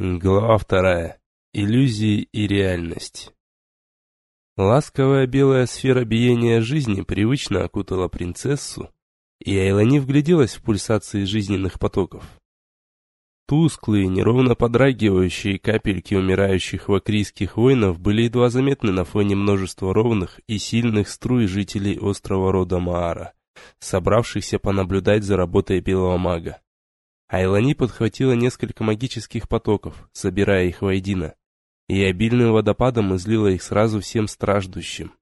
Глава вторая. Иллюзии и реальность. Ласковая белая сфера биения жизни привычно окутала принцессу, и Айлани вгляделась в пульсации жизненных потоков. Тусклые, неровно подрагивающие капельки умирающих вакрийских воинов были едва заметны на фоне множества ровных и сильных струй жителей острова рода Маара, собравшихся понаблюдать за работой белого мага. Айлани подхватила несколько магических потоков, собирая их воедино, и обильным водопадом излила их сразу всем страждущим.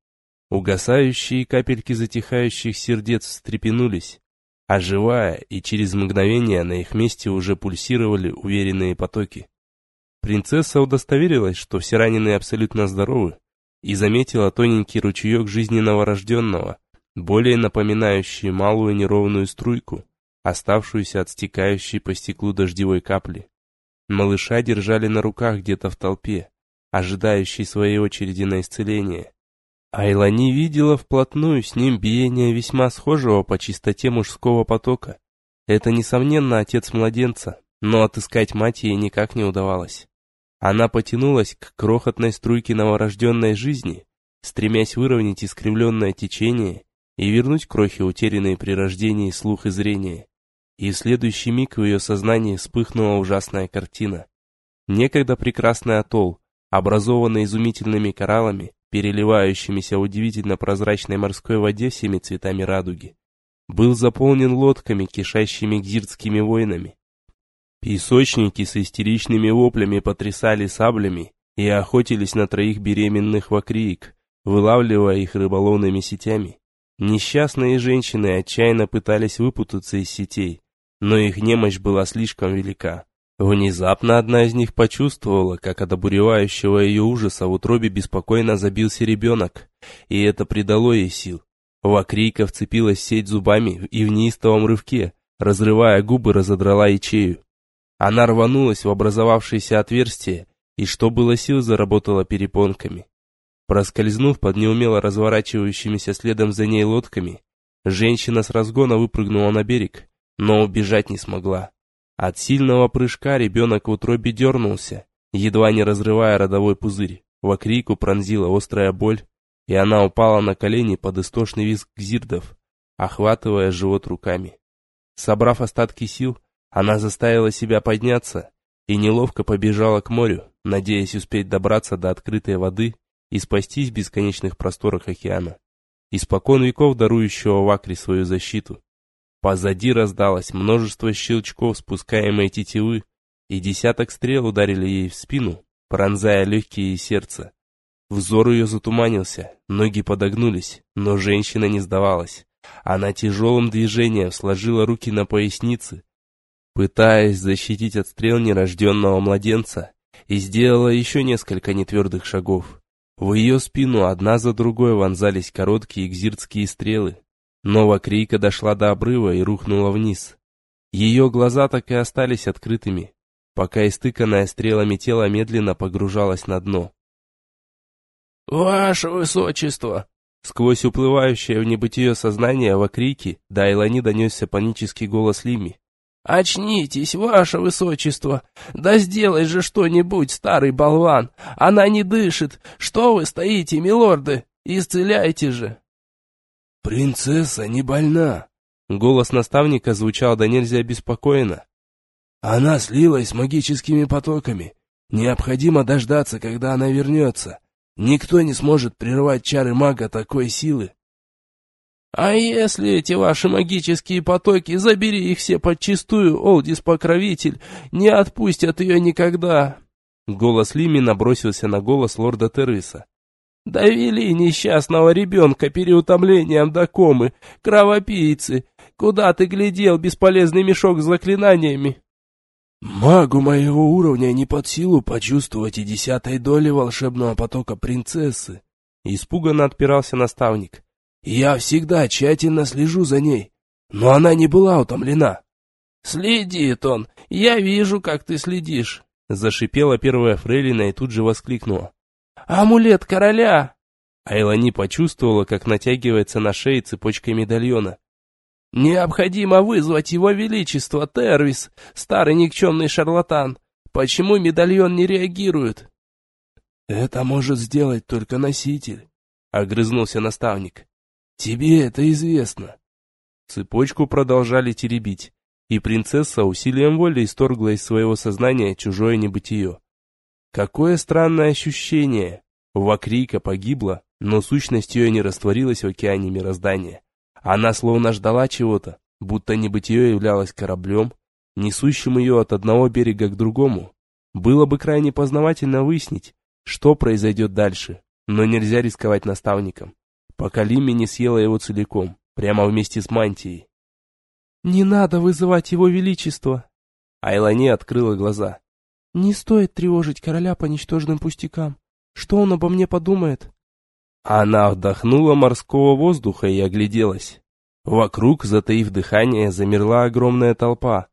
Угасающие капельки затихающих сердец встрепенулись, оживая, и через мгновение на их месте уже пульсировали уверенные потоки. Принцесса удостоверилась, что все раненые абсолютно здоровы, и заметила тоненький ручеек жизненного рожденного, более напоминающий малую неровную струйку, оставшуюся от стекающей по стеклу дождевой капли. Малыша держали на руках где-то в толпе, ожидающей своей очереди на исцеление. Айлани видела вплотную с ним биение весьма схожего по чистоте мужского потока. Это, несомненно, отец младенца, но отыскать мать ей никак не удавалось. Она потянулась к крохотной струйке новорожденной жизни, стремясь выровнять искривленное течение и вернуть крохи, утерянные при рождении слух и зрение. И в следующий миг в ее сознании вспыхнула ужасная картина. Некогда прекрасный атолл, образованный изумительными кораллами, переливающимися удивительно прозрачной морской воде всеми цветами радуги, был заполнен лодками, кишащими гзиртскими воинами. Песочники с истеричными воплями потрясали саблями и охотились на троих беременных вакриек, вылавливая их рыболовными сетями. Несчастные женщины отчаянно пытались выпутаться из сетей, но их немощь была слишком велика. Внезапно одна из них почувствовала, как от обуревающего ее ужаса в утробе беспокойно забился ребенок, и это придало ей сил. Вакрийка вцепилась сеть зубами и в неистовом рывке, разрывая губы, разодрала ячею. Она рванулась в образовавшееся отверстие, и что было сил, заработала перепонками. Проскользнув под неумело разворачивающимися следом за ней лодками, женщина с разгона выпрыгнула на берег но убежать не смогла. От сильного прыжка ребенок в утробе дернулся, едва не разрывая родовой пузырь. Вакрику пронзила острая боль, и она упала на колени под истошный визг гзирдов, охватывая живот руками. Собрав остатки сил, она заставила себя подняться и неловко побежала к морю, надеясь успеть добраться до открытой воды и спастись в бесконечных просторах океана, испокон веков дарующего Вакри свою защиту. Позади раздалось множество щелчков спускаемой тетивы, и десяток стрел ударили ей в спину, пронзая легкие и сердце. Взор ее затуманился, ноги подогнулись, но женщина не сдавалась. Она тяжелым движением сложила руки на пояснице, пытаясь защитить от стрел нерожденного младенца, и сделала еще несколько нетвердых шагов. В ее спину одна за другой вонзались короткие гзиртские стрелы, Нова крика дошла до обрыва и рухнула вниз. Ее глаза так и остались открытыми, пока истыканное стрелами тело медленно погружалось на дно. «Ваше Высочество!» Сквозь уплывающее в небытие сознание Вакрики до Айлани донесся панический голос Лими. «Очнитесь, ваше высочество! Да сделай же что-нибудь, старый болван! Она не дышит! Что вы стоите, милорды? Исцеляйте же!» «Принцесса не больна!» Голос наставника звучал до нельзя беспокойно. «Она слилась с магическими потоками. Необходимо дождаться, когда она вернется. Никто не сможет прервать чары мага такой силы». «А если эти ваши магические потоки, забери их все подчистую, Олдис-покровитель, не отпустят ее никогда!» Голос Лими набросился на голос лорда Терриса. Довели несчастного ребенка переутомлением до комы, кровопийцы. Куда ты глядел, бесполезный мешок с заклинаниями? Магу моего уровня не под силу почувствовать и десятой доли волшебного потока принцессы. Испуганно отпирался наставник. Я всегда тщательно слежу за ней, но она не была утомлена. Следит он, я вижу, как ты следишь. Зашипела первая фрейлина и тут же воскликнула. «Амулет короля!» Айлани почувствовала, как натягивается на шее цепочка медальона. «Необходимо вызвать его величество, Тервис, старый никчемный шарлатан. Почему медальон не реагирует?» «Это может сделать только носитель», — огрызнулся наставник. «Тебе это известно». Цепочку продолжали теребить, и принцесса усилием воли исторгла из своего сознания чужое небытие. Какое странное ощущение! Вакрийка погибла, но сущность ее не растворилась в океане мироздания. Она словно ждала чего-то, будто небытие являлось кораблем, несущим ее от одного берега к другому. Было бы крайне познавательно выяснить, что произойдет дальше, но нельзя рисковать наставником, пока Лимми не съела его целиком, прямо вместе с мантией. «Не надо вызывать его величество!» Айлани открыла глаза. «Не стоит тревожить короля по ничтожным пустякам. Что он обо мне подумает?» Она вдохнула морского воздуха и огляделась. Вокруг, затаив дыхание, замерла огромная толпа.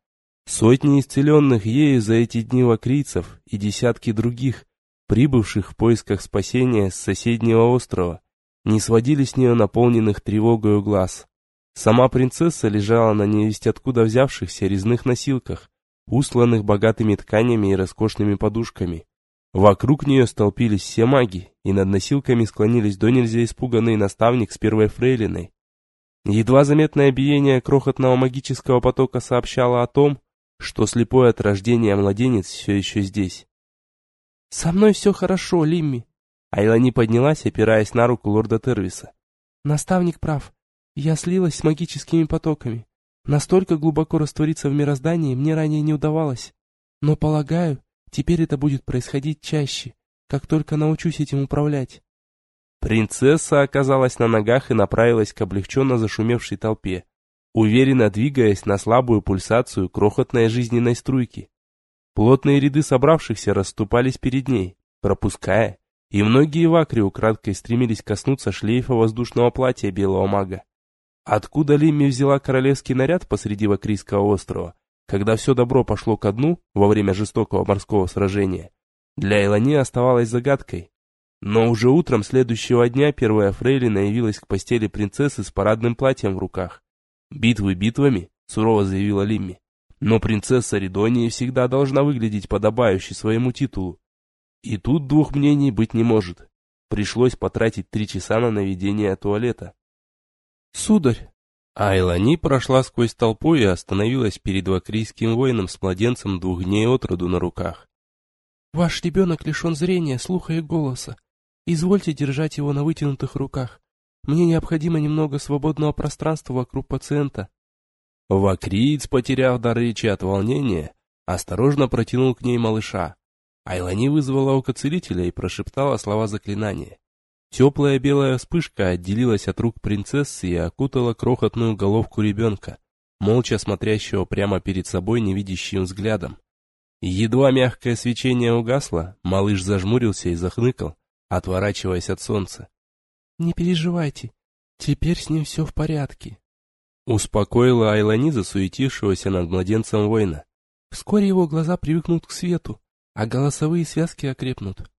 Сотни исцеленных ею за эти дни вакрийцев и десятки других, прибывших в поисках спасения с соседнего острова, не сводили с нее наполненных тревогою глаз. Сама принцесса лежала на невесть откуда взявшихся резных носилках, усланных богатыми тканями и роскошными подушками. Вокруг нее столпились все маги, и над носилками склонились до нельзя испуганный наставник с первой фрейлиной. Едва заметное биение крохотного магического потока сообщало о том, что слепой от рождения младенец все еще здесь. «Со мной все хорошо, Лимми», Айлани поднялась, опираясь на руку лорда Тервиса. «Наставник прав. Я слилась с магическими потоками. Настолько глубоко раствориться в мироздании мне ранее не удавалось. Но, полагаю, теперь это будет происходить чаще, как только научусь этим управлять». Принцесса оказалась на ногах и направилась к облегченно зашумевшей толпе, уверенно двигаясь на слабую пульсацию крохотной жизненной струйки. Плотные ряды собравшихся расступались перед ней, пропуская и многие вакри украдкой стремились коснуться шлейфа воздушного платья белого мага. Откуда Лимми взяла королевский наряд посреди Вакрийского острова, когда все добро пошло ко дну во время жестокого морского сражения, для Элани оставалось загадкой. Но уже утром следующего дня первая фрейлина явилась к постели принцессы с парадным платьем в руках. «Битвы битвами», — сурово заявила Лимми. «Но принцесса Ридонии всегда должна выглядеть подобающе своему титулу. И тут двух мнений быть не может. Пришлось потратить три часа на наведение туалета. «Сударь!» Айлани прошла сквозь толпу и остановилась перед вакрийским воином с младенцем двух дней от роду на руках. «Ваш ребенок лишен зрения, слуха и голоса. Извольте держать его на вытянутых руках. Мне необходимо немного свободного пространства вокруг пациента». Вакриец, потеряв дар речи от волнения, осторожно протянул к ней малыша. Айлани вызвала око целителя и прошептала слова заклинания. Теплая белая вспышка отделилась от рук принцессы и окутала крохотную головку ребенка, молча смотрящего прямо перед собой невидящим взглядом. Едва мягкое свечение угасло, малыш зажмурился и захныкал, отворачиваясь от солнца. «Не переживайте, теперь с ним все в порядке», — успокоила Айлани засуетившегося над младенцем воина. «Вскоре его глаза привыкнут к свету, а голосовые связки окрепнут.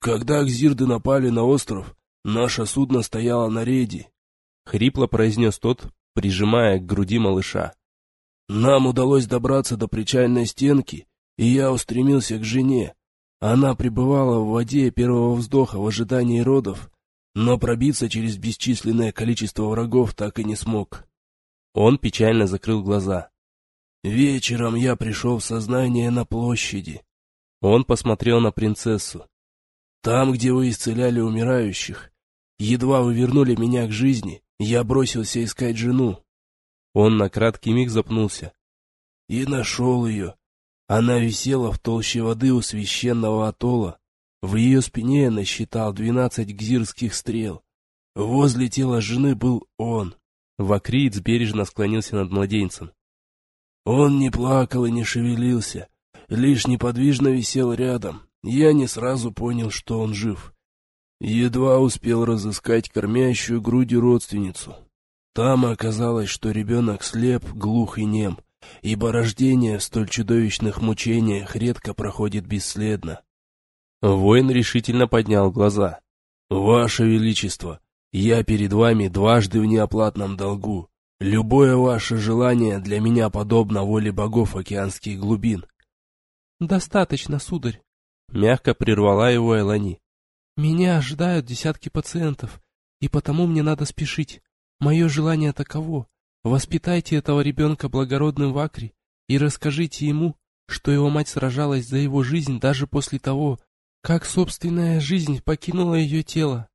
«Когда Акзирды напали на остров, наше судно стояло на рейде», — хрипло произнес тот, прижимая к груди малыша. «Нам удалось добраться до причальной стенки, и я устремился к жене. Она пребывала в воде первого вздоха в ожидании родов, но пробиться через бесчисленное количество врагов так и не смог». Он печально закрыл глаза. Вечером я пришел в сознание на площади. Он посмотрел на принцессу. Там, где вы исцеляли умирающих. Едва вы вернули меня к жизни, я бросился искать жену. Он на краткий миг запнулся. И нашел ее. Она висела в толще воды у священного атолла. В ее спине я насчитал двенадцать гзирских стрел. Возле тела жены был он. Вакриец бережно склонился над младенцем. Он не плакал и не шевелился, лишь неподвижно висел рядом. Я не сразу понял, что он жив. Едва успел разыскать кормящую грудью родственницу. Там оказалось, что ребенок слеп, глух и нем, ибо рождение в столь чудовищных мучениях редко проходит бесследно. Воин решительно поднял глаза. «Ваше Величество, я перед вами дважды в неоплатном долгу. Любое ваше желание для меня подобно воле богов океанских глубин. «Достаточно, сударь», — мягко прервала его Элани. «Меня ожидают десятки пациентов, и потому мне надо спешить. Мое желание таково. Воспитайте этого ребенка благородным в Акре и расскажите ему, что его мать сражалась за его жизнь даже после того, как собственная жизнь покинула ее тело.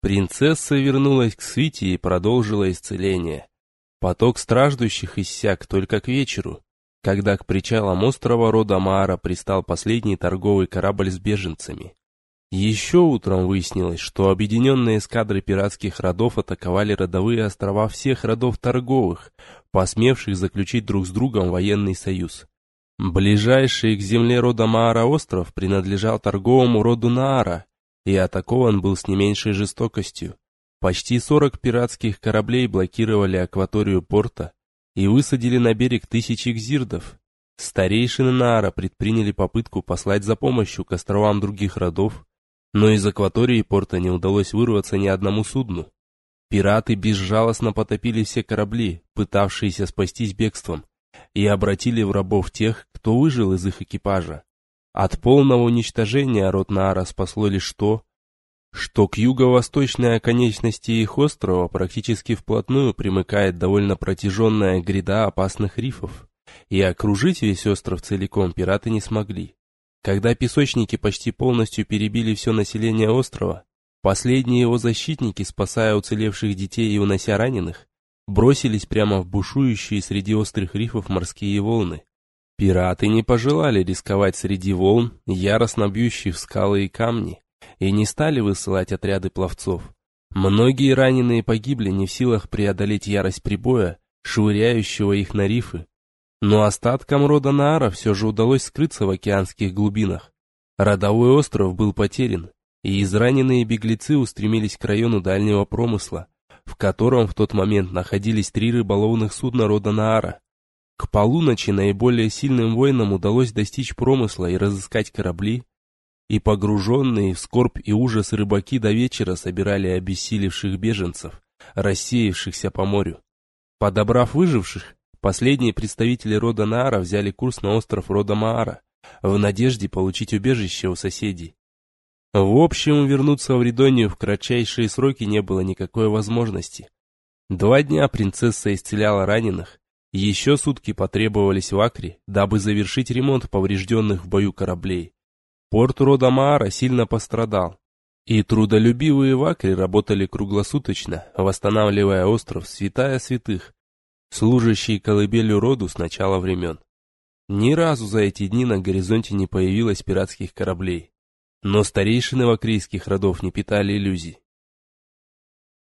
Принцесса вернулась к свите и продолжила исцеление. Поток страждущих иссяк только к вечеру, когда к причалам острова рода Маара пристал последний торговый корабль с беженцами. Еще утром выяснилось, что объединенные эскадры пиратских родов атаковали родовые острова всех родов торговых, посмевших заключить друг с другом военный союз. Ближайший к земле рода Маара остров принадлежал торговому роду Наара и атакован был с не меньшей жестокостью. Почти 40 пиратских кораблей блокировали акваторию порта и высадили на берег тысячи гзирдов. Старейшины Наара предприняли попытку послать за помощью к островам других родов, но из акватории порта не удалось вырваться ни одному судну. Пираты безжалостно потопили все корабли, пытавшиеся спастись бегством, и обратили в рабов тех, кто выжил из их экипажа. От полного уничтожения род Наара спасло лишь то, что к юго-восточной оконечности их острова практически вплотную примыкает довольно протяженная гряда опасных рифов, и окружить весь остров целиком пираты не смогли. Когда песочники почти полностью перебили все население острова, последние его защитники, спасая уцелевших детей и унося раненых, бросились прямо в бушующие среди острых рифов морские волны. Пираты не пожелали рисковать среди волн, яростно бьющих скалы и камни, и не стали высылать отряды пловцов. Многие раненые погибли не в силах преодолеть ярость прибоя, швыряющего их на рифы. Но остаткам рода Наара все же удалось скрыться в океанских глубинах. Родовой остров был потерян, и израненные беглецы устремились к району дальнего промысла, в котором в тот момент находились три рыболовных судна рода Наара. К полуночи наиболее сильным воинам удалось достичь промысла и разыскать корабли, и погруженные в скорбь и ужас рыбаки до вечера собирали обессилевших беженцев, рассеявшихся по морю. Подобрав выживших, последние представители рода Наара взяли курс на остров рода Маара, в надежде получить убежище у соседей. В общем, вернуться в Ридонию в кратчайшие сроки не было никакой возможности. Два дня принцесса исцеляла раненых, еще сутки потребовались в Акре, дабы завершить ремонт поврежденных в бою кораблей. Порт рода Маара сильно пострадал, и трудолюбивые в Акре работали круглосуточно, восстанавливая остров святая святых, служащий колыбелью роду с начала времен. Ни разу за эти дни на горизонте не появилось пиратских кораблей. Но старейшины вакрийских родов не питали иллюзий.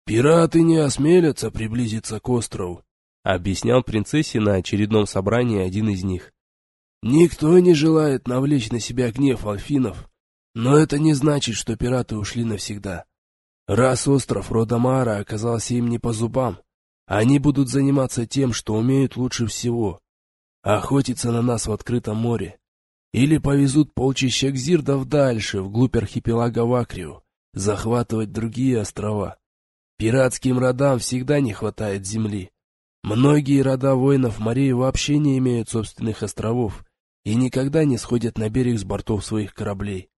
«Пираты не осмелятся приблизиться к острову», — объяснял принцессе на очередном собрании один из них. «Никто не желает навлечь на себя гнев альфинов, но это не значит, что пираты ушли навсегда. Раз остров Родомара оказался им не по зубам, они будут заниматься тем, что умеют лучше всего — охотиться на нас в открытом море. Или повезут полчища гзирдов дальше, вглубь архипелага Вакрио, захватывать другие острова. Пиратским родам всегда не хватает земли. Многие рода воинов морей вообще не имеют собственных островов и никогда не сходят на берег с бортов своих кораблей.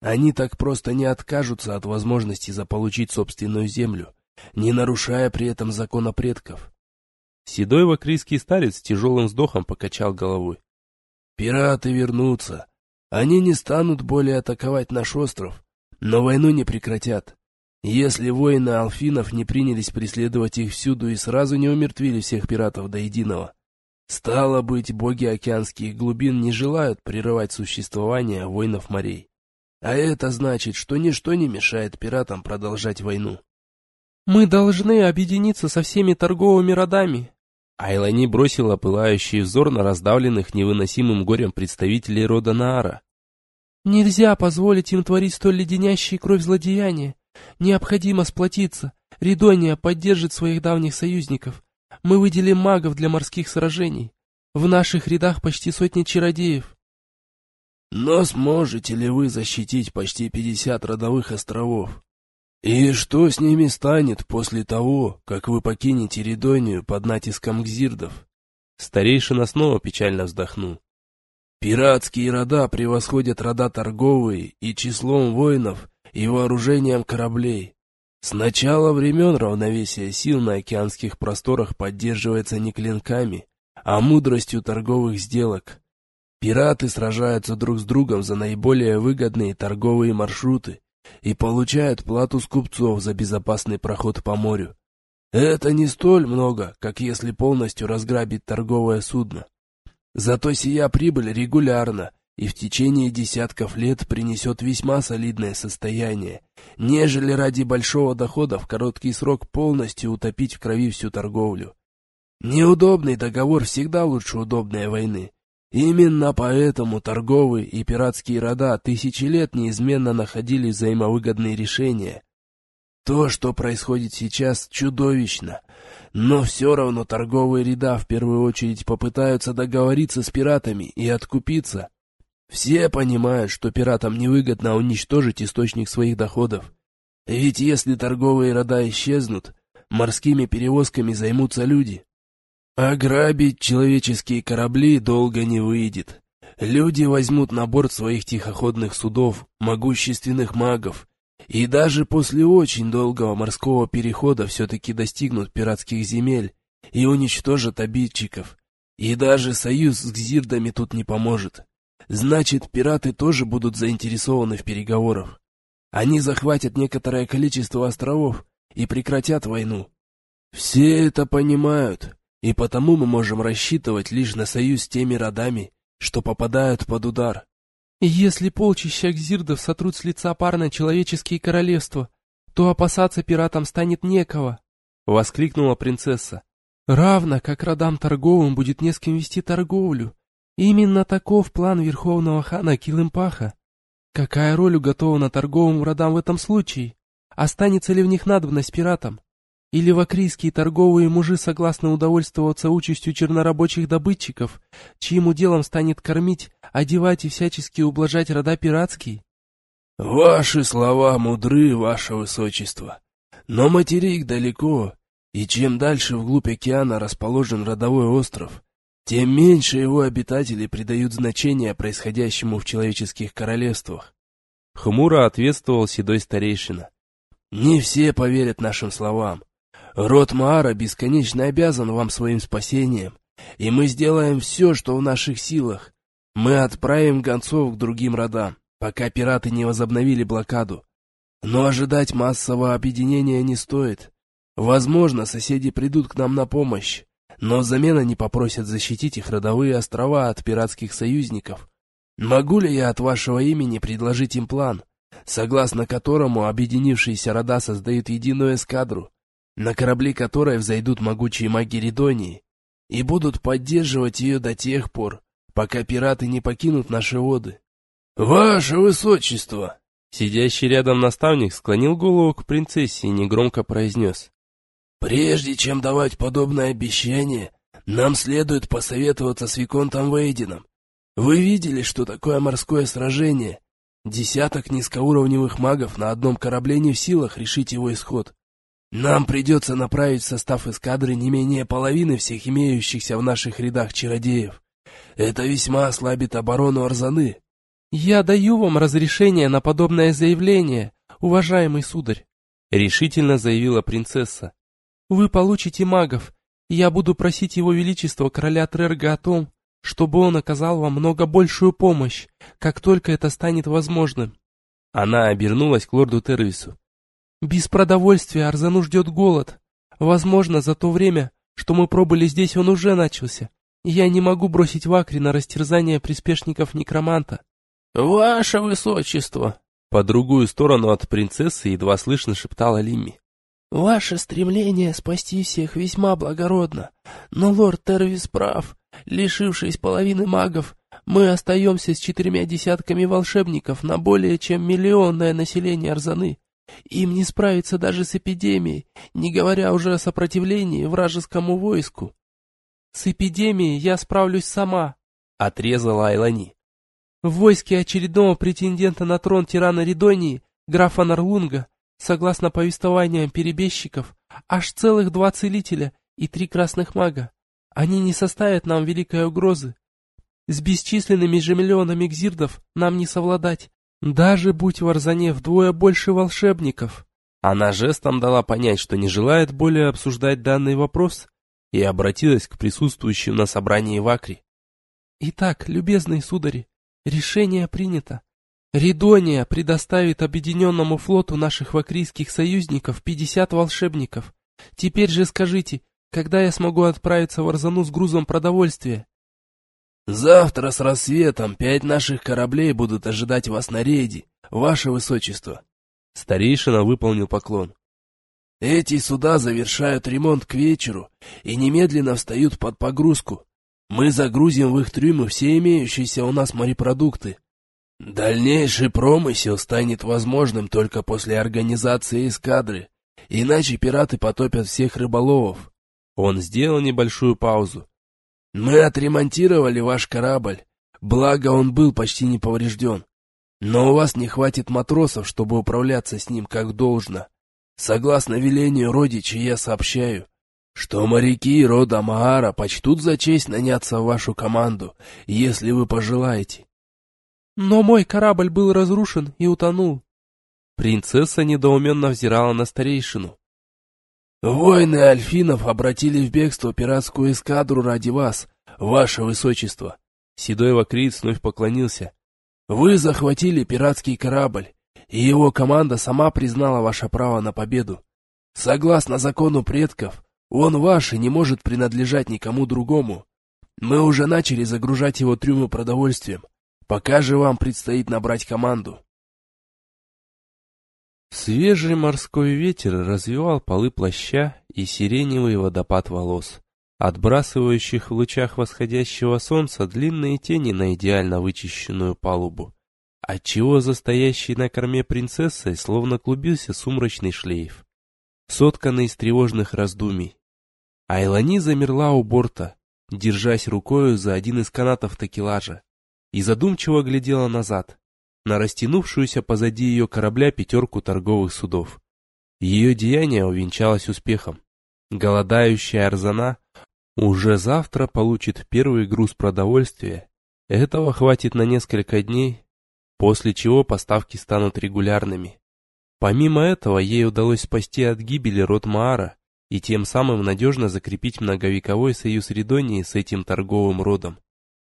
Они так просто не откажутся от возможности заполучить собственную землю, не нарушая при этом закона предков. Седой вакрийский старец с тяжелым вздохом покачал головой. Пираты вернутся. Они не станут более атаковать наш остров, но войну не прекратят. Если воины алфинов не принялись преследовать их всюду и сразу не умертвили всех пиратов до единого, стало быть, боги океанских глубин не желают прерывать существование воинов морей. А это значит, что ничто не мешает пиратам продолжать войну. «Мы должны объединиться со всеми торговыми родами», Айлани бросила пылающий взор на раздавленных невыносимым горем представителей рода Наара. «Нельзя позволить им творить столь леденящие кровь злодеяния. Необходимо сплотиться. Ридония поддержит своих давних союзников. Мы выделим магов для морских сражений. В наших рядах почти сотни чародеев». «Но сможете ли вы защитить почти пятьдесят родовых островов?» «И что с ними станет после того, как вы покинете Ридонию под натиском гзирдов?» Старейшина снова печально вздохнул. Пиратские рода превосходят рода торговые и числом воинов, и вооружением кораблей. С начала времен равновесие сил на океанских просторах поддерживается не клинками, а мудростью торговых сделок. Пираты сражаются друг с другом за наиболее выгодные торговые маршруты и получают плату с купцов за безопасный проход по морю. Это не столь много, как если полностью разграбить торговое судно. Зато сия прибыль регулярно и в течение десятков лет принесет весьма солидное состояние, нежели ради большого дохода в короткий срок полностью утопить в крови всю торговлю. Неудобный договор всегда лучше удобной войны. Именно поэтому торговые и пиратские рода тысячи лет неизменно находили взаимовыгодные решения. То, что происходит сейчас, чудовищно. Но все равно торговые ряда в первую очередь попытаются договориться с пиратами и откупиться. Все понимают, что пиратам невыгодно уничтожить источник своих доходов. Ведь если торговые рода исчезнут, морскими перевозками займутся люди. Ограбить человеческие корабли долго не выйдет. Люди возьмут на борт своих тихоходных судов могущественных магов, и даже после очень долгого морского перехода все-таки достигнут пиратских земель и уничтожат обидчиков. И даже союз с гзирдами тут не поможет. Значит, пираты тоже будут заинтересованы в переговорах. Они захватят некоторое количество островов и прекратят войну. Все это понимают, и потому мы можем рассчитывать лишь на союз с теми родами, что попадают под удар. Если полчища гзирдов сотрут с лица парно человеческие королевства, то опасаться пиратам станет некого, — воскликнула принцесса. Равно как родам торговым будет не с кем вести торговлю. Именно таков план верховного хана Килымпаха. Какая роль уготована торговым родам в этом случае? Останется ли в них надобность пиратам? Или вакрийские торговые мужи согласны удовольствоваться участью чернорабочих добытчиков, чьим уделом станет кормить, одевать и всячески ублажать рода пиратские? Ваши слова мудры, ваше высочество. Но материк далеко, и чем дальше вглубь океана расположен родовой остров, тем меньше его обитатели придают значение происходящему в человеческих королевствах. Хмуро ответствовал седой старейшина. Не все поверят нашим словам. Род Маара бесконечно обязан вам своим спасением, и мы сделаем все, что в наших силах. Мы отправим гонцов к другим родам, пока пираты не возобновили блокаду. Но ожидать массового объединения не стоит. Возможно, соседи придут к нам на помощь, но взамен они попросят защитить их родовые острова от пиратских союзников. Могу ли я от вашего имени предложить им план, согласно которому объединившиеся рода создают единую эскадру, на корабли которой взойдут могучие маги Ридонии и будут поддерживать ее до тех пор, пока пираты не покинут наши воды. «Ваше Высочество!» Сидящий рядом наставник склонил голову к принцессе и негромко произнес. «Прежде чем давать подобное обещание, нам следует посоветоваться с Виконтом Вейдином. Вы видели, что такое морское сражение? Десяток низкоуровневых магов на одном корабле не в силах решить его исход. Нам придется направить в состав эскадры не менее половины всех имеющихся в наших рядах чародеев. Это весьма ослабит оборону Арзаны. Я даю вам разрешение на подобное заявление, уважаемый сударь, решительно заявила принцесса. Вы получите магов, и я буду просить его величество короля Трерга о том, чтобы он оказал вам много большую помощь, как только это станет возможным. Она обернулась к лорду Тервису. Без продовольствия Арзану ждет голод. Возможно, за то время, что мы пробыли здесь, он уже начался. Я не могу бросить Вакри на растерзание приспешников некроманта. «Ваше высочество!» По другую сторону от принцессы едва слышно шептала Лимми. «Ваше стремление спасти всех весьма благородно, но лорд Тервис прав. Лишившись половины магов, мы остаемся с четырьмя десятками волшебников на более чем миллионное население Арзаны. Им не справиться даже с эпидемией, не говоря уже о сопротивлении вражескому войску. С эпидемией я справлюсь сама, — отрезала Айлани. В войске очередного претендента на трон тирана Ридонии, графа Нарлунга, согласно повествованиям перебежчиков, аж целых два целителя и три красных мага. Они не составят нам великой угрозы. С бесчисленными же миллионами гзирдов нам не совладать. Даже будь в Арзане вдвое больше волшебников. Она жестом дала понять, что не желает более обсуждать данный вопрос, и обратилась к присутствующим на собрании в Акре. Итак, любезные судари, решение принято. Ридония предоставит объединенному флоту наших вакрийских союзников 50 волшебников. Теперь же скажите, когда я смогу отправиться в Арзану с грузом продовольствия? Завтра с рассветом пять наших кораблей будут ожидать вас на рейде, ваше высочество. Старейшина выполнил поклон. Эти суда завершают ремонт к вечеру и немедленно встают под погрузку. Мы загрузим в их трюмы все имеющиеся у нас морепродукты. Дальнейший промысел станет возможным только после организации эскадры, иначе пираты потопят всех рыболовов. Он сделал небольшую паузу. Мы отремонтировали ваш корабль, благо он был почти не поврежден. Но у вас не хватит матросов, чтобы управляться с ним как должно. Согласно велению родичей я сообщаю, что моряки рода Маара почтут за честь наняться в вашу команду, если вы пожелаете. Но мой корабль был разрушен и утонул. Принцесса недоуменно взирала на старейшину. Воины Альфинов обратили в бегство пиратскую эскадру ради вас, ваше высочество. Седой Вакриец вновь поклонился. Вы захватили пиратский корабль, и его команда сама признала ваше право на победу. Согласно закону предков, он ваш и не может принадлежать никому другому. Мы уже начали загружать его трюмы продовольствием. Пока же вам предстоит набрать команду. Свежий морской ветер развивал полы плаща и сиреневый водопад волос, отбрасывающих в лучах восходящего солнца длинные тени на идеально вычищенную палубу, отчего за стоящей на корме принцессой словно клубился сумрачный шлейф, сотканный из тревожных раздумий. Айлани замерла у борта, держась рукою за один из канатов такелажа, и задумчиво глядела назад, на растянувшуюся позади ее корабля пятерку торговых судов. Ее деяние увенчалось успехом. Голодающая Арзана уже завтра получит первый груз продовольствия. Этого хватит на несколько дней, после чего поставки станут регулярными. Помимо этого, ей удалось спасти от гибели род Маара и тем самым надежно закрепить многовековой союз Ридонии с этим торговым родом.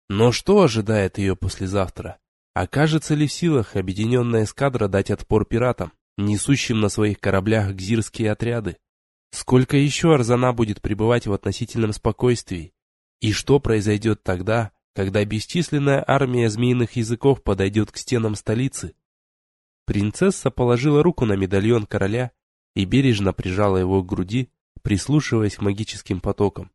Но что ожидает ее послезавтра? Окажется ли в силах объединенная эскадра дать отпор пиратам, несущим на своих кораблях гзирские отряды? Сколько еще Арзана будет пребывать в относительном спокойствии? И что произойдет тогда, когда бесчисленная армия змеиных языков подойдет к стенам столицы? Принцесса положила руку на медальон короля и бережно прижала его к груди, прислушиваясь к магическим потокам.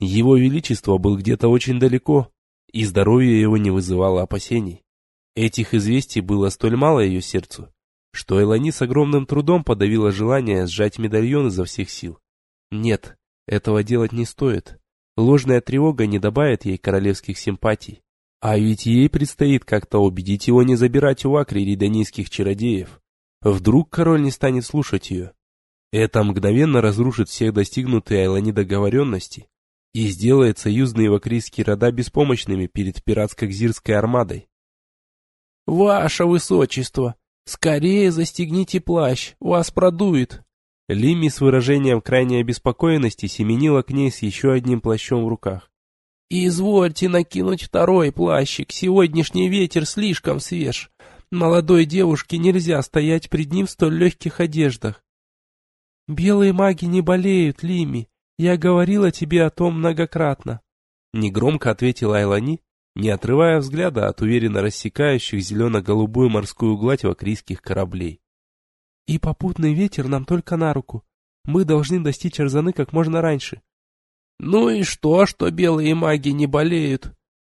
Его величество был где-то очень далеко, и здоровье его не вызывало опасений. Этих известий было столь мало ее сердцу, что Элани с огромным трудом подавила желание сжать медальон изо всех сил. Нет, этого делать не стоит. Ложная тревога не добавит ей королевских симпатий. А ведь ей предстоит как-то убедить его не забирать у Акри ридонийских чародеев. Вдруг король не станет слушать ее. Это мгновенно разрушит всех достигнутые Айлани договоренности и сделает союзные вакрийские рода беспомощными перед пиратско-гзирской армадой. «Ваше высочество, скорее застегните плащ, вас продует!» Лими с выражением крайней обеспокоенности семенила к ней с еще одним плащом в руках. «Извольте накинуть второй плащик, сегодняшний ветер слишком свеж. Молодой девушке нельзя стоять пред ним в столь легких одеждах». «Белые маги не болеют, Лими, «Я говорила тебе о том многократно», — негромко ответила Айлани, не отрывая взгляда от уверенно рассекающих зелено-голубую морскую гладь вакрийских кораблей. «И попутный ветер нам только на руку. Мы должны достичь Арзаны как можно раньше». «Ну и что, что белые маги не болеют?»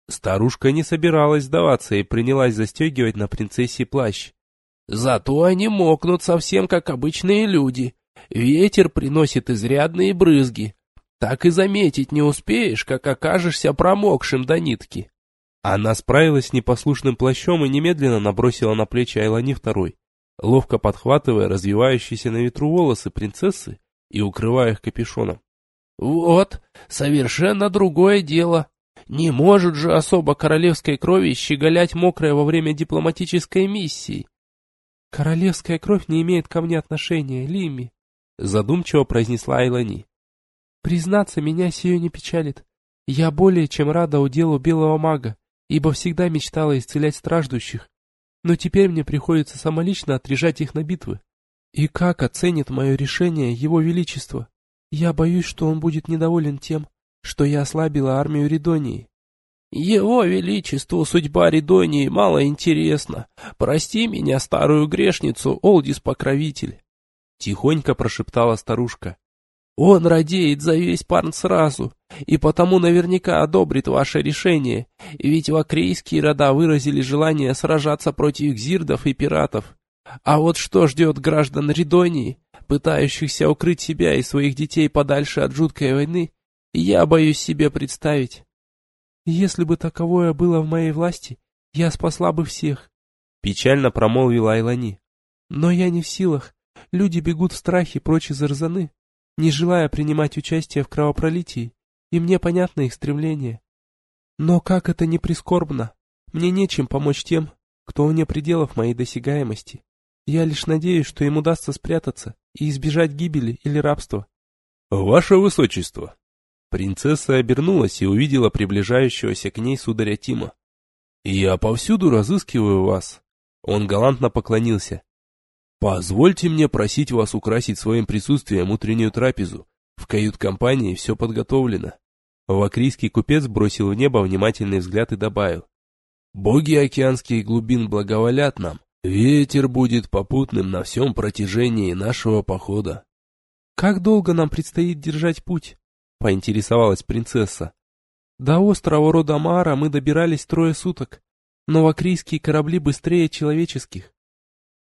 Старушка не собиралась сдаваться и принялась застегивать на принцессе плащ. «Зато они мокнут совсем как обычные люди. Ветер приносит изрядные брызги. Так и заметить не успеешь, как окажешься промокшим до нитки. Она справилась с непослушным плащом и немедленно набросила на плечи Айлани второй, ловко подхватывая развивающиеся на ветру волосы принцессы и укрывая их капюшоном. «Вот, совершенно другое дело. Не может же особо королевской крови щеголять мокрое во время дипломатической миссии. Королевская кровь не имеет ко мне отношения, Лимми, задумчиво произнесла Айлани. Признаться, меня сие не печалит. Я более чем рада уделу белого мага, ибо всегда мечтала исцелять страждущих. Но теперь мне приходится самолично отрежать их на битвы. И как оценит мое решение его величество? Я боюсь, что он будет недоволен тем, что я ослабила армию Ридонии. Его Величеству судьба Ридонии мало интересна. Прости меня, старую грешницу, Олдис-покровитель. Тихонько прошептала старушка. Он радеет за весь парн сразу, и потому наверняка одобрит ваше решение, ведь вакрейские рода выразили желание сражаться против зирдов и пиратов. А вот что ждет граждан Ридонии, пытающихся укрыть себя и своих детей подальше от жуткой войны, я боюсь себе представить. Если бы таковое было в моей власти, я спасла бы всех. Печально промолвила Айлани. Но я не в силах. Люди бегут в страхе прочь из Арзаны, не желая принимать участие в кровопролитии, и мне понятно их стремление. Но как это не прискорбно, мне нечем помочь тем, кто вне пределов моей досягаемости. Я лишь надеюсь, что им удастся спрятаться и избежать гибели или рабства. Ваше Высочество, Принцесса обернулась и увидела приближающегося к ней сударя Тима. «Я повсюду разыскиваю вас». Он галантно поклонился. «Позвольте мне просить вас украсить своим присутствием утреннюю трапезу. В кают-компании все подготовлено». Вакрийский купец бросил в небо внимательный взгляд и добавил. «Боги океанских глубин благоволят нам. Ветер будет попутным на всем протяжении нашего похода». «Как долго нам предстоит держать путь?» поинтересовалась принцесса. До острова Родомара мы добирались трое суток, но вакрийские корабли быстрее человеческих.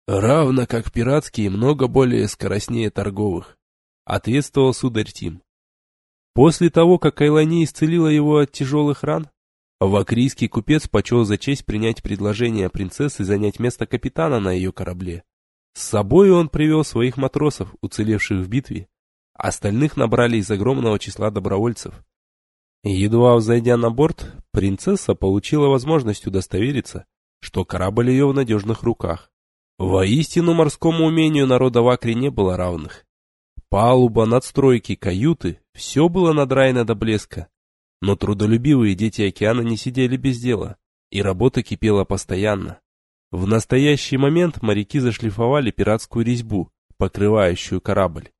Равно как пиратские, много более скоростнее торговых, ответствовал сударь Тим. После того, как Айлани исцелила его от тяжелых ран, вакрийский купец почел за честь принять предложение принцессы занять место капитана на ее корабле. С собой он привел своих матросов, уцелевших в битве, Остальных набрали из огромного числа добровольцев. Едва взойдя на борт, принцесса получила возможность удостовериться, что корабль ее в надежных руках. Воистину морскому умению народа в Акре не было равных. Палуба, надстройки, каюты – все было надраено до блеска. Но трудолюбивые дети океана не сидели без дела, и работа кипела постоянно. В настоящий момент моряки зашлифовали пиратскую резьбу, покрывающую корабль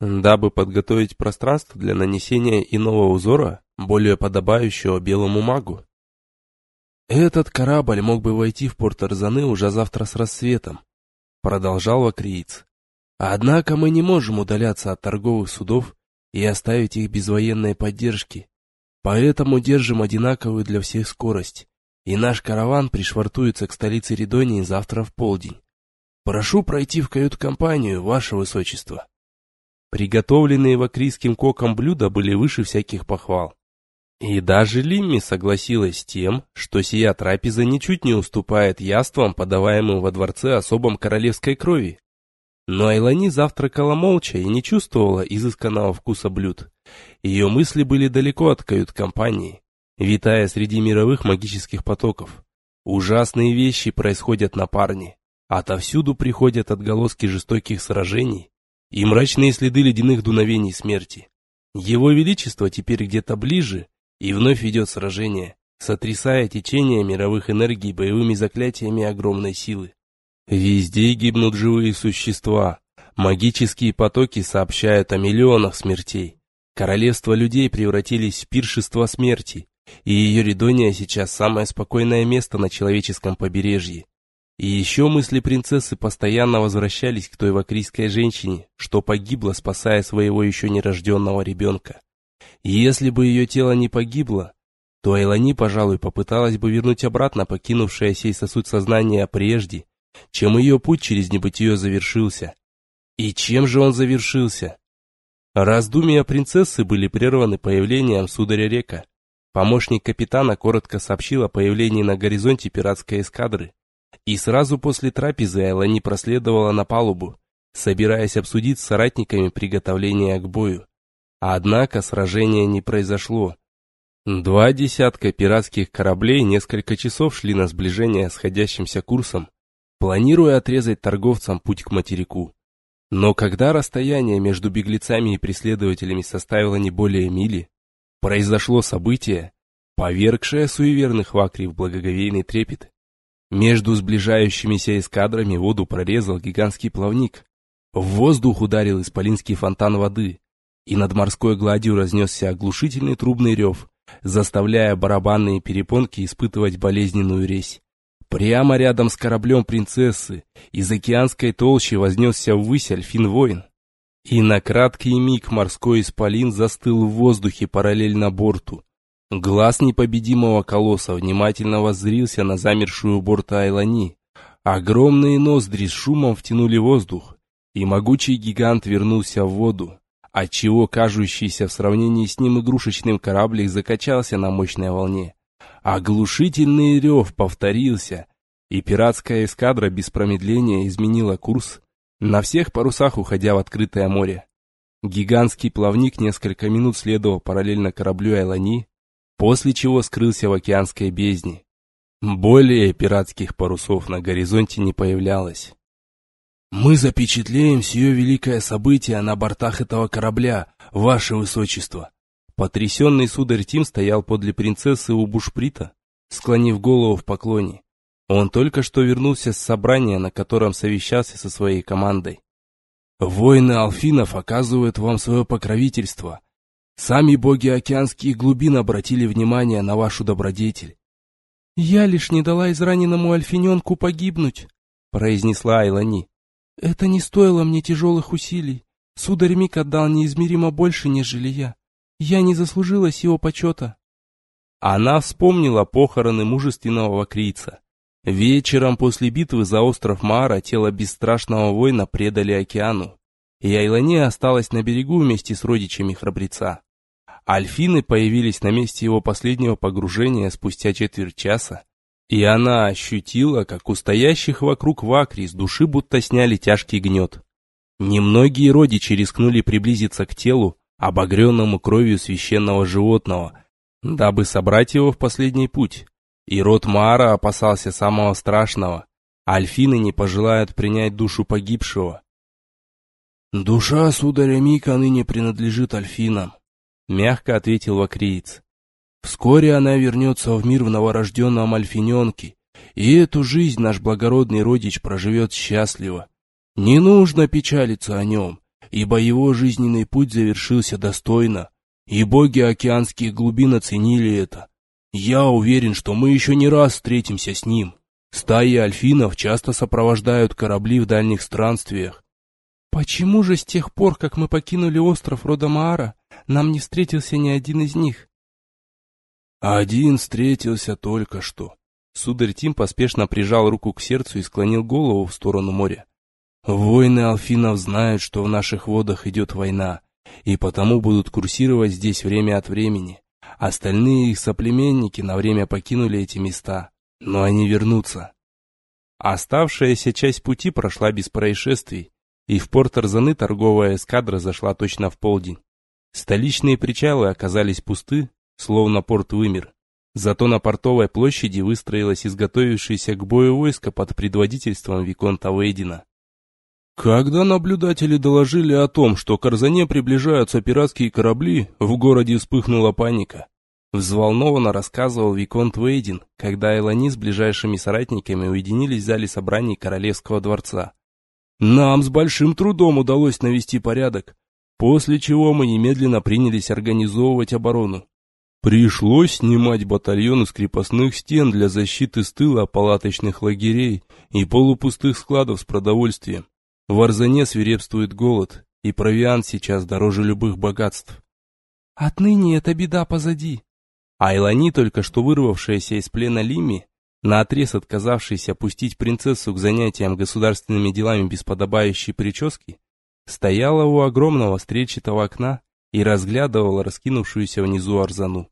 дабы подготовить пространство для нанесения иного узора, более подобающего белому магу. Этот корабль мог бы войти в порт Арзаны уже завтра с рассветом, продолжал Вакриец. Однако мы не можем удаляться от торговых судов и оставить их без военной поддержки. Поэтому держим одинаковую для всех скорость, и наш караван пришвартуется к столице Ридонии завтра в полдень. Прошу пройти в кают-компанию, ваше высочество. Приготовленные вакрийским коком блюда были выше всяких похвал. И даже Лимми согласилась с тем, что сия трапеза ничуть не уступает яствам, подаваемым во дворце особом королевской крови. Но Айлани завтракала молча и не чувствовала изысканного вкуса блюд. Ее мысли были далеко от кают-компании, витая среди мировых магических потоков. Ужасные вещи происходят на парне. Отовсюду приходят отголоски жестоких сражений, и мрачные следы ледяных дуновений смерти. Его Величество теперь где-то ближе и вновь ведет сражение, сотрясая течение мировых энергий боевыми заклятиями огромной силы. Везде гибнут живые существа, магические потоки сообщают о миллионах смертей. Королевства людей превратились в пиршество смерти, и ее Редония сейчас самое спокойное место на человеческом побережье. И еще мысли принцессы постоянно возвращались к той вакрийской женщине, что погибла, спасая своего еще нерожденного ребенка. Если бы ее тело не погибло, то Айлани, пожалуй, попыталась бы вернуть обратно покинувшее сей сосуд сознания прежде, чем ее путь через небытие завершился. И чем же он завершился? Раздумья принцессы были прерваны появлением сударя Река. Помощник капитана коротко сообщил о появлении на горизонте пиратской эскадры, и сразу после трапезы Айлани проследовала на палубу, собираясь обсудить с соратниками приготовление к бою. Однако сражения не произошло. Два десятка пиратских кораблей несколько часов шли на сближение сходящимся курсом, планируя отрезать торговцам путь к материку. Но когда расстояние между беглецами и преследователями составило не более мили, произошло событие, повергшее суеверных в Акре в благоговейный трепет. Между сближающимися эскадрами воду прорезал гигантский плавник. В воздух ударил исполинский фонтан воды, и над морской гладью разнесся оглушительный трубный рев, заставляя барабанные перепонки испытывать болезненную резь. Прямо рядом с кораблем принцессы из океанской толщи вознесся ввысь альфин-воин. И на краткий миг морской исполин застыл в воздухе параллельно борту. Глаз непобедимого колосса внимательно воззрился на замершую борта Айлани. Огромные ноздри с шумом втянули воздух, и могучий гигант вернулся в воду, отчего кажущийся в сравнении с ним игрушечным кораблик закачался на мощной волне. Оглушительный рев повторился, и пиратская эскадра без промедления изменила курс, на всех парусах уходя в открытое море. Гигантский плавник несколько минут следовал параллельно кораблю Айлани, после чего скрылся в океанской бездне. Более пиратских парусов на горизонте не появлялось. «Мы запечатлеем все великое событие на бортах этого корабля, ваше высочество», Потрясенный сударь Тим стоял подле принцессы у бушприта, склонив голову в поклоне. Он только что вернулся с собрания, на котором совещался со своей командой. «Воины Алфинов оказывают вам свое покровительство. Сами боги океанских глубин обратили внимание на вашу добродетель». «Я лишь не дала израненному альфиненку погибнуть», — произнесла Айлани. «Это не стоило мне тяжелых усилий. Сударь Мик отдал неизмеримо больше, нежели я. Я не заслужила сего почета. Она вспомнила похороны мужественного вакрийца. Вечером после битвы за остров Маара тело бесстрашного воина предали океану, и Айлане осталась на берегу вместе с родичами храбреца. Альфины появились на месте его последнего погружения спустя четверть часа, и она ощутила, как у стоящих вокруг вакри с души будто сняли тяжкий гнет. Немногие родичи рискнули приблизиться к телу, обогренному кровью священного животного, дабы собрать его в последний путь. И род Маара опасался самого страшного. Альфины не пожелают принять душу погибшего. «Душа сударя Мика ныне принадлежит Альфинам», — мягко ответил Вакриец. «Вскоре она вернется в мир в новорожденном Альфиненке, и эту жизнь наш благородный родич проживет счастливо. Не нужно печалиться о нем, ибо его жизненный путь завершился достойно, и боги океанских глубин оценили это. Я уверен, что мы еще не раз встретимся с ним. Стаи альфинов часто сопровождают корабли в дальних странствиях. Почему же с тех пор, как мы покинули остров Родомаара, нам не встретился ни один из них? Один встретился только что. Сударь Тим поспешно прижал руку к сердцу и склонил голову в сторону моря. Воины Алфинов знают, что в наших водах идет война, и потому будут курсировать здесь время от времени. Остальные их соплеменники на время покинули эти места, но они вернутся. Оставшаяся часть пути прошла без происшествий, и в порт Арзаны торговая эскадра зашла точно в полдень. Столичные причалы оказались пусты, словно порт вымер. Зато на портовой площади выстроилось изготовившееся к бою войско под предводительством Виконта Вейдина. Когда наблюдатели доложили о том, что к Арзане приближаются пиратские корабли, в городе вспыхнула паника. Взволнованно рассказывал Виконт Вейдин, когда Элани с ближайшими соратниками уединились в зале собраний Королевского дворца. Нам с большим трудом удалось навести порядок, после чего мы немедленно принялись организовывать оборону. Пришлось снимать батальон из крепостных стен для защиты с тыла палаточных лагерей и полупустых складов с продовольствием. В Арзане свирепствует голод, и провиант сейчас дороже любых богатств. Отныне эта беда позади. Айлани, только что вырвавшаяся из плена Лими, наотрез отказавшаяся пустить принцессу к занятиям государственными делами без подобающей прически, стояла у огромного стрельчатого окна и разглядывала раскинувшуюся внизу Арзану.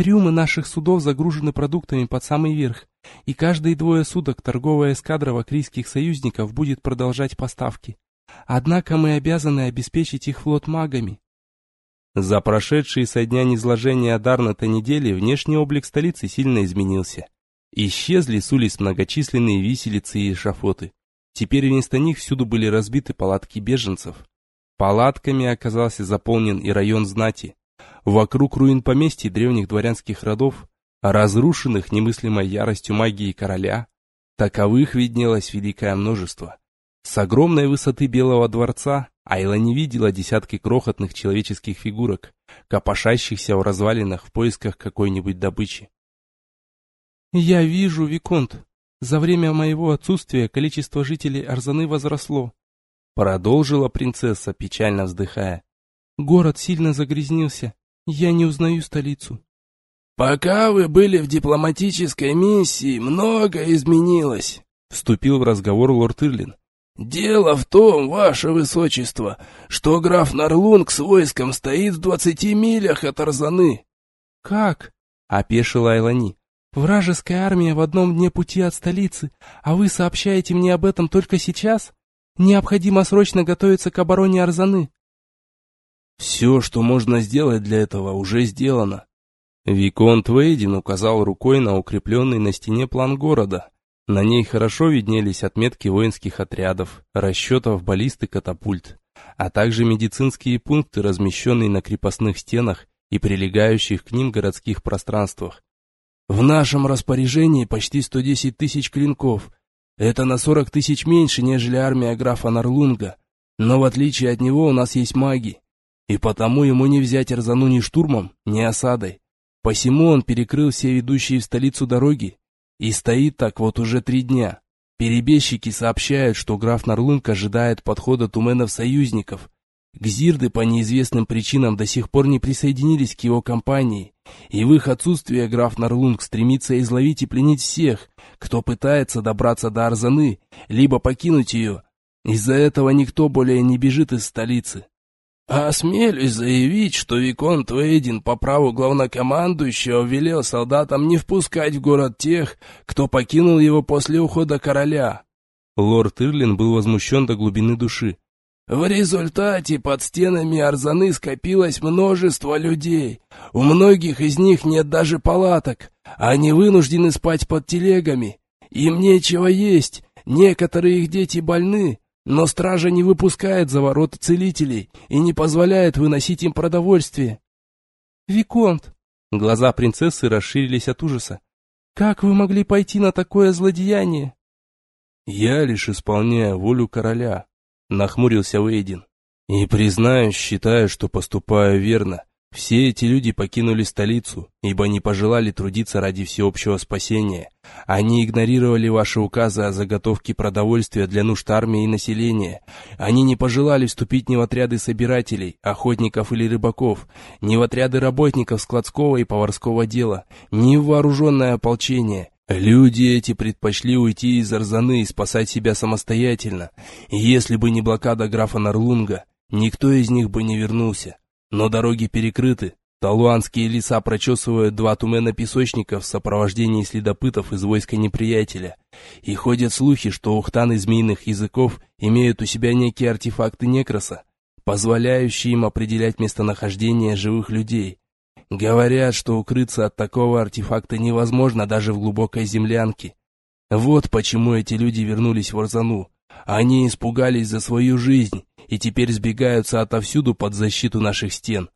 Трюмы наших судов загружены продуктами под самый верх, и каждые двое суток торговая эскадра вакрийских союзников будет продолжать поставки. Однако мы обязаны обеспечить их флот магами. За прошедшие со дня низложения Дарната недели внешний облик столицы сильно изменился. Исчезли с улиц многочисленные виселицы и эшафоты. Теперь вместо них всюду были разбиты палатки беженцев. Палатками оказался заполнен и район знати. Вокруг руин поместьй древних дворянских родов, разрушенных немыслимой яростью магии короля, таковых виднелось великое множество. С огромной высоты Белого дворца Айла не видела десятки крохотных человеческих фигурок, копошащихся в развалинах в поисках какой-нибудь добычи. «Я вижу, Виконт, за время моего отсутствия количество жителей Арзаны возросло», продолжила принцесса, печально вздыхая. «Город сильно загрязнился, я не узнаю столицу». «Пока вы были в дипломатической миссии, многое изменилось», вступил в разговор лорд Ирлин. «Дело в том, ваше высочество, что граф Нарлунг с войском стоит в двадцати милях от Арзаны». «Как?» — опешила Айлани. «Вражеская армия в одном дне пути от столицы, а вы сообщаете мне об этом только сейчас? Необходимо срочно готовиться к обороне Арзаны». «Все, что можно сделать для этого, уже сделано». Виконт Вейдин указал рукой на укрепленный на стене план города, на ней хорошо виднелись отметки воинских отрядов, расчетов баллист и катапульт, а также медицинские пункты, размещенные на крепостных стенах и прилегающих к ним городских пространствах. В нашем распоряжении почти 110 тысяч клинков. Это на 40 тысяч меньше, нежели армия графа Нарлунга. Но в отличие от него у нас есть маги. И потому ему не взять Эрзану ни штурмом, ни осадой. Посему он перекрыл все ведущие в столицу дороги и стоит так вот уже три дня. Перебежчики сообщают, что граф Нарлунг ожидает подхода туменов-союзников. Гзирды по неизвестным причинам до сих пор не присоединились к его компании, и в их отсутствие граф Нарлунг стремится изловить и пленить всех, кто пытается добраться до Арзаны, либо покинуть ее. Из-за этого никто более не бежит из столицы. А осмелюсь заявить, что Виконт Уэйдин по праву главнокомандующего велел солдатам не впускать в город тех, кто покинул его после ухода короля. Лорд Ирлин был возмущен до глубины души. В результате под стенами Арзаны скопилось множество людей. У многих из них нет даже палаток. Они вынуждены спать под телегами. Им нечего есть. Некоторые их дети больны, но стража не выпускает за ворота целителей и не позволяет выносить им продовольствие. Виконт! Глаза принцессы расширились от ужаса. Как вы могли пойти на такое злодеяние? Я лишь исполняю волю короля, нахмурился Уэйдин. И, признаюсь, считаю, что поступаю верно. Все эти люди покинули столицу, ибо не пожелали трудиться ради всеобщего спасения. Они игнорировали ваши указы о заготовке продовольствия для нужд армии и населения. Они не пожелали вступить ни в отряды собирателей, охотников или рыбаков, ни в отряды работников складского и поварского дела, ни в вооруженное ополчение. Люди эти предпочли уйти из Арзаны и спасать себя самостоятельно. И если бы не блокада графа Нарлунга, никто из них бы не вернулся. Но дороги перекрыты. Талуанские леса прочесывают два тумена песочников в сопровождении следопытов из войска неприятеля. И ходят слухи, что ухтаны змеиных языков имеют у себя некие артефакты некроса, позволяющие им определять местонахождение живых людей. Говорят, что укрыться от такого артефакта невозможно даже в глубокой землянке. Вот почему эти люди вернулись в Орзану. Они испугались за свою жизнь и теперь сбегаются отовсюду под защиту наших стен.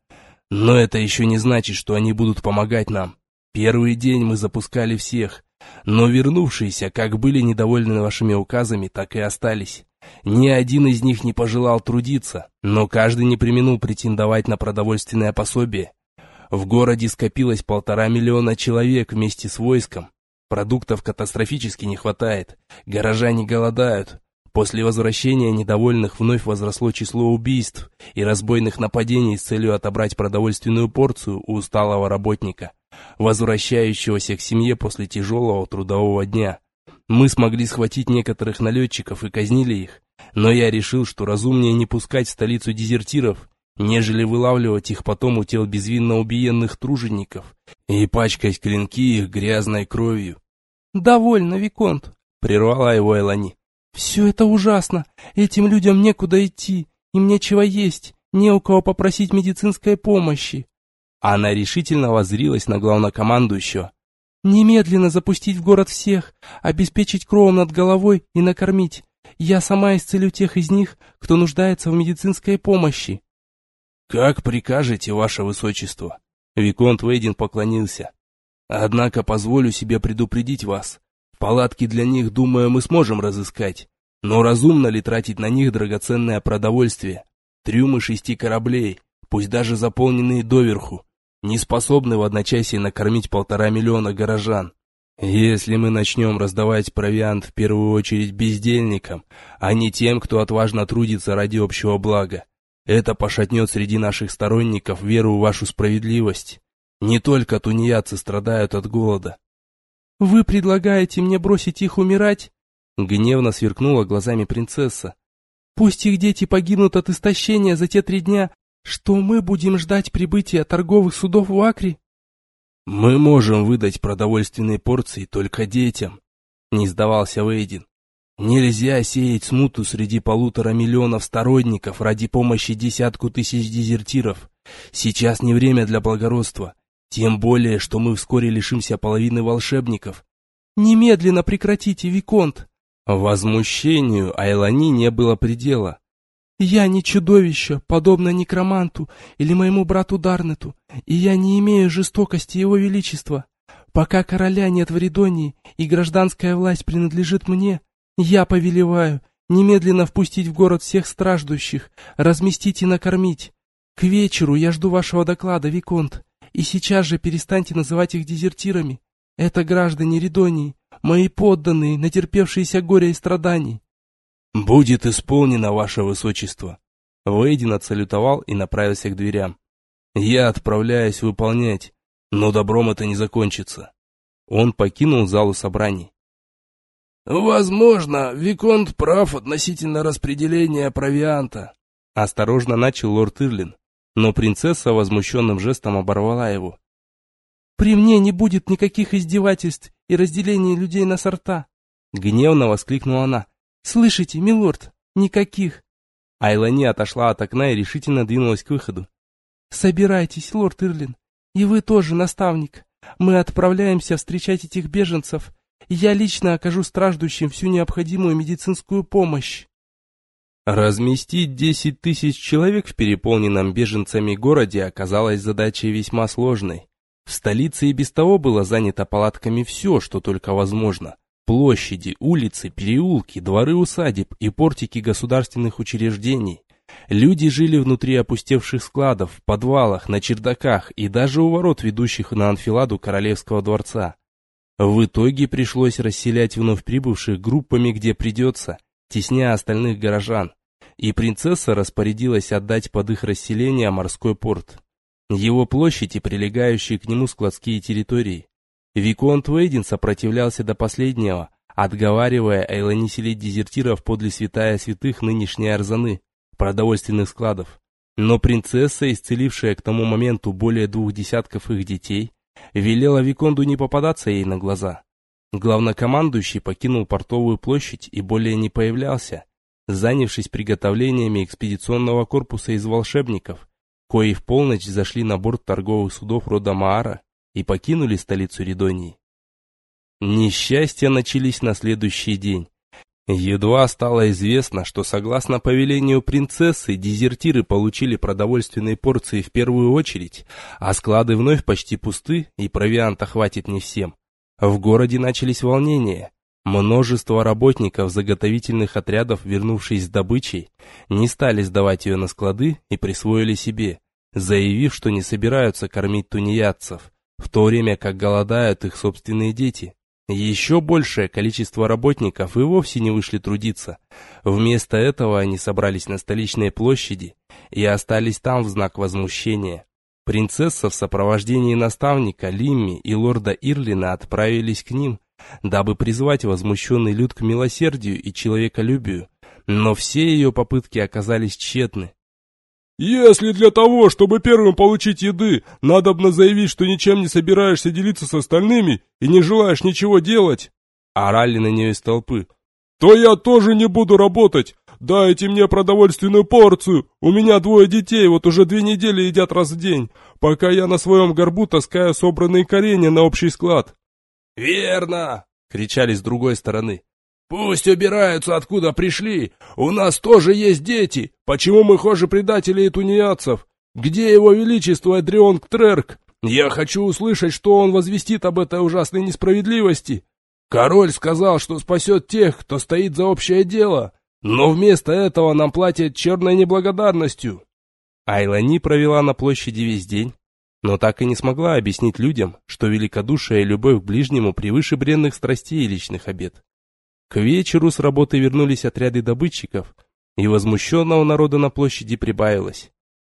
Но это еще не значит, что они будут помогать нам. Первый день мы запускали всех, но вернувшиеся как были недовольны вашими указами, так и остались. Ни один из них не пожелал трудиться, но каждый не применил претендовать на продовольственное пособие. В городе скопилось полтора миллиона человек вместе с войском. Продуктов катастрофически не хватает, горожане голодают, После возвращения недовольных вновь возросло число убийств и разбойных нападений с целью отобрать продовольственную порцию у усталого работника, возвращающегося к семье после тяжелого трудового дня. Мы смогли схватить некоторых налетчиков и казнили их, но я решил, что разумнее не пускать в столицу дезертиров, нежели вылавливать их потом у тел безвинно убиенных тружеников и пачкать клинки их грязной кровью. «Довольно, Виконт», — прервала его Элани. «Все это ужасно. Этим людям некуда идти. Им нечего есть. не у кого попросить медицинской помощи. Она решительно воззрилась на главнокомандующего. Немедленно запустить в город всех, обеспечить кровом над головой и накормить. Я сама исцелю тех из них, кто нуждается в медицинской помощи. Как прикажете, ваше высочество? Виконт Вейдин поклонился. Однако позволю себе предупредить вас. Палатки для них, думаю, мы сможем разыскать. Но разумно ли тратить на них драгоценное продовольствие? Трюмы шести кораблей, пусть даже заполненные доверху, не способны в одночасье накормить полтора миллиона горожан. Если мы начнем раздавать провиант в первую очередь бездельникам, а не тем, кто отважно трудится ради общего блага, это пошатнет среди наших сторонников веру в вашу справедливость. Не только тунеядцы страдают от голода. «Вы предлагаете мне бросить их умирать?» Гневно сверкнула глазами принцесса. «Пусть их дети погибнут от истощения за те три дня, что мы будем ждать прибытия торговых судов в Акре?» «Мы можем выдать продовольственные порции только детям», — не сдавался Вейдин. «Нельзя сеять смуту среди полутора миллионов сторонников ради помощи десятку тысяч дезертиров. Сейчас не время для благородства, тем более, что мы вскоре лишимся половины волшебников». «Немедленно прекратите, Виконт!» Возмущению Айлани не было предела. Я не чудовище, подобно некроманту или моему брату Дарнету, и я не имею жестокости его величества. Пока короля нет в Ридонии и гражданская власть принадлежит мне, я повелеваю немедленно впустить в город всех страждущих, разместить и накормить. К вечеру я жду вашего доклада, Виконт, и сейчас же перестаньте называть их дезертирами. Это граждане Ридонии, мои подданные, натерпевшиеся горя и страданий. «Будет исполнено, ваше высочество!» Вейдин отсалютовал и направился к дверям. «Я отправляюсь выполнять, но добром это не закончится». Он покинул залу собраний. «Возможно, Виконт прав относительно распределения провианта», осторожно начал лорд Ирлин, но принцесса возмущенным жестом оборвала его. «При мне не будет никаких издевательств и разделения людей на сорта!» Гневно воскликнула она. «Слышите, милорд, никаких!» Айлани отошла от окна и решительно двинулась к выходу. «Собирайтесь, лорд Ирлин, и вы тоже, наставник. Мы отправляемся встречать этих беженцев. Я лично окажу страждущим всю необходимую медицинскую помощь». Разместить десять тысяч человек в переполненном беженцами городе оказалось задачей весьма сложной. В столице и без того было занято палатками все, что только возможно. Площади, улицы, переулки, дворы усадеб и портики государственных учреждений. Люди жили внутри опустевших складов, в подвалах, на чердаках и даже у ворот, ведущих на анфиладу королевского дворца. В итоге пришлось расселять вновь прибывших группами, где придется, тесня остальных горожан, и принцесса распорядилась отдать под их расселение морской порт. Его площадь и прилегающие к нему складские территории. Виконт Вейдин сопротивлялся до последнего, отговаривая Эйлани селить дезертиров подле святая святых нынешней Арзаны, продовольственных складов. Но принцесса, исцелившая к тому моменту более двух десятков их детей, велела Виконду не попадаться ей на глаза. Главнокомандующий покинул портовую площадь и более не появлялся, занявшись приготовлениями экспедиционного корпуса из волшебников, кои в полночь зашли на борт торговых судов рода Маара и покинули столицу Ридонии. Несчастья начались на следующий день. Едва стало известно, что согласно повелению принцессы, дезертиры получили продовольственные порции в первую очередь, а склады вновь почти пусты и провианта хватит не всем. В городе начались волнения. Множество работников заготовительных отрядов, вернувшись с добычей, не стали сдавать ее на склады и присвоили себе, заявив, что не собираются кормить тунеядцев, в то время как голодают их собственные дети. Еще большее количество работников и вовсе не вышли трудиться. Вместо этого они собрались на столичной площади и остались там в знак возмущения. Принцесса в сопровождении наставника Лимми и лорда Ирлина отправились к ним, дабы призвать возмущенный люд к милосердию и человеколюбию, но все ее попытки оказались тщетны. Если для того, чтобы первым получить еды, надобно заявить, что ничем не собираешься делиться с остальными и не желаешь ничего делать, орали на нее из толпы, то я тоже не буду работать. Дайте мне продовольственную порцию! У меня двое детей, вот уже две недели едят раз в день, пока я на своем горбу таскаю собранные коренья на общий склад». «Верно!» — кричали с другой стороны. «Пусть убираются, откуда пришли! У нас тоже есть дети! Почему мы хуже предателей и тунеядцев? Где его величество Адрион Ктрерк? Я хочу услышать, что он возвестит об этой ужасной несправедливости. Король сказал, что спасет тех, кто стоит за общее дело, но вместо этого нам платят черной неблагодарностью». Айлани провела на площади весь день, но так и не смогла объяснить людям, что великодушие и любовь к ближнему превыше бренных страстей и личных обет. К вечеру с работы вернулись отряды добытчиков, и возмущенного народа на площади прибавилось.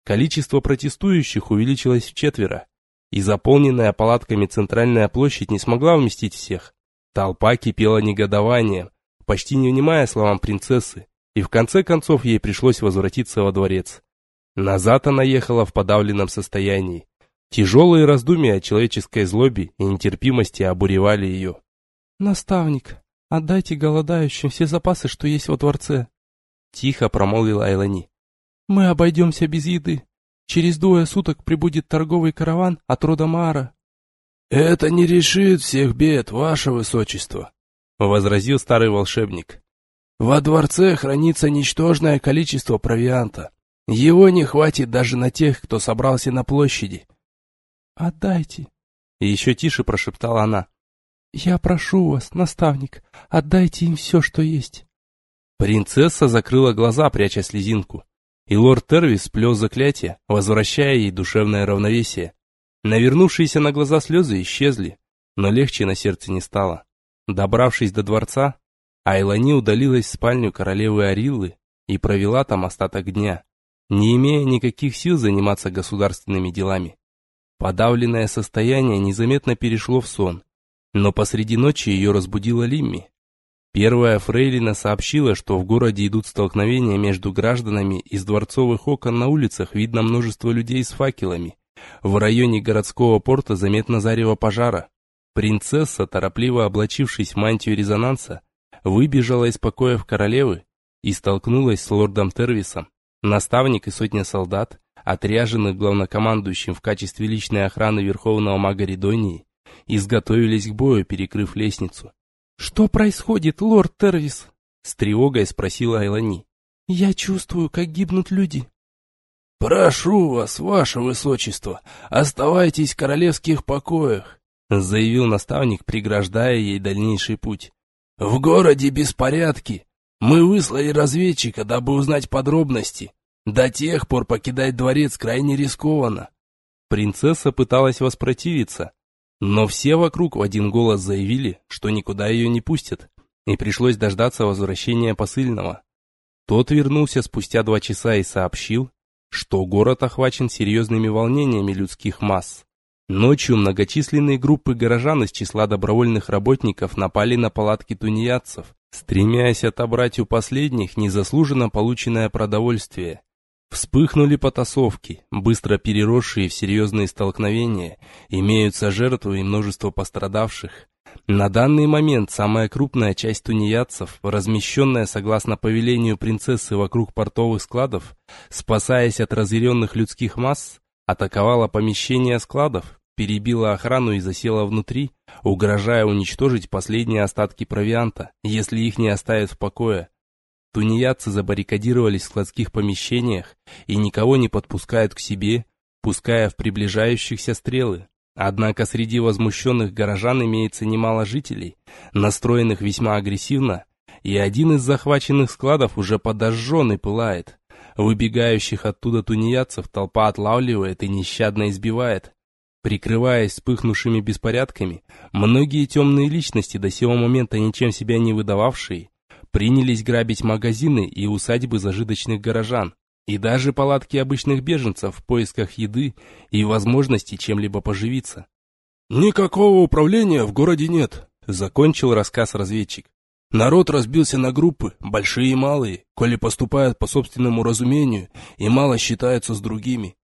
Количество протестующих увеличилось в четверо, и заполненная палатками центральная площадь не смогла вместить всех. Толпа кипела негодованием, почти не внимая словам принцессы, и в конце концов ей пришлось возвратиться во дворец. Назад она ехала в подавленном состоянии. Тяжелые раздумья о человеческой злобе и нетерпимости обуревали ее. «Наставник, отдайте голодающим все запасы, что есть во дворце», — тихо промолвила Айлани. «Мы обойдемся без еды. Через двое суток прибудет торговый караван от рода Маара. «Это не решит всех бед, ваше высочество», — возразил старый волшебник. «Во дворце хранится ничтожное количество провианта. Его не хватит даже на тех, кто собрался на площади». «Отдайте», — еще тише прошептала она. «Я прошу вас, наставник, отдайте им все, что есть». Принцесса закрыла глаза, пряча слезинку, и лорд Тервис сплел заклятие, возвращая ей душевное равновесие. Навернувшиеся на глаза слезы исчезли, но легче на сердце не стало. Добравшись до дворца, Айлани удалилась в спальню королевы Ариллы и провела там остаток дня, не имея никаких сил заниматься государственными делами. Подавленное состояние незаметно перешло в сон, но посреди ночи ее разбудила Лимми. Первая фрейлина сообщила, что в городе идут столкновения между гражданами, из дворцовых окон на улицах видно множество людей с факелами, в районе городского порта заметно зарево пожара. Принцесса, торопливо облачившись в мантию резонанса, выбежала из покоев королевы и столкнулась с лордом Тервисом. Наставник и сотня солдат, отряженных главнокомандующим в качестве личной охраны верховного мага Ридонии, изготовились к бою, перекрыв лестницу. «Что происходит, лорд Тервис?» С тревогой спросила Айлани. «Я чувствую, как гибнут люди». «Прошу вас, ваше высочество, оставайтесь в королевских покоях», заявил наставник, преграждая ей дальнейший путь. «В городе беспорядки. Мы выслали разведчика, дабы узнать подробности. До тех пор покидать дворец крайне рискованно». Принцесса пыталась воспротивиться, но все вокруг в один голос заявили, что никуда ее не пустят, и пришлось дождаться возвращения посыльного. Тот вернулся спустя два часа и сообщил, что город охвачен серьезными волнениями людских масс. Ночью многочисленные группы горожан из числа добровольных работников напали на палатки тунеядцев, стремясь отобрать у последних незаслуженно полученное продовольствие. Вспыхнули потасовки, быстро переросшие в серьезные столкновения, имеются жертвы и множество пострадавших. На данный момент самая крупная часть тунеядцев, размещенная согласно повелению принцессы вокруг портовых складов, спасаясь от разъяренных людских масс, атаковала помещение складов, перебила охрану и засела внутри, угрожая уничтожить последние остатки провианта, если их не оставят в покое. Тунеядцы забаррикадировались в складских помещениях и никого не подпускают к себе, пуская в приближающихся стрелы. Однако среди возмущенных горожан имеется немало жителей, настроенных весьма агрессивно, и один из захваченных складов уже подожжен и пылает. Выбегающих оттуда тунеядцев толпа отлавливает и нещадно избивает. Прикрываясь вспыхнувшими беспорядками, многие темные личности, до сего момента ничем себя не выдававшие, принялись грабить магазины и усадьбы зажиточных горожан, и даже палатки обычных беженцев в поисках еды и возможности чем-либо поживиться. «Никакого управления в городе нет», — закончил рассказ разведчик. «Народ разбился на группы, большие и малые, коли поступают по собственному разумению и мало считаются с другими».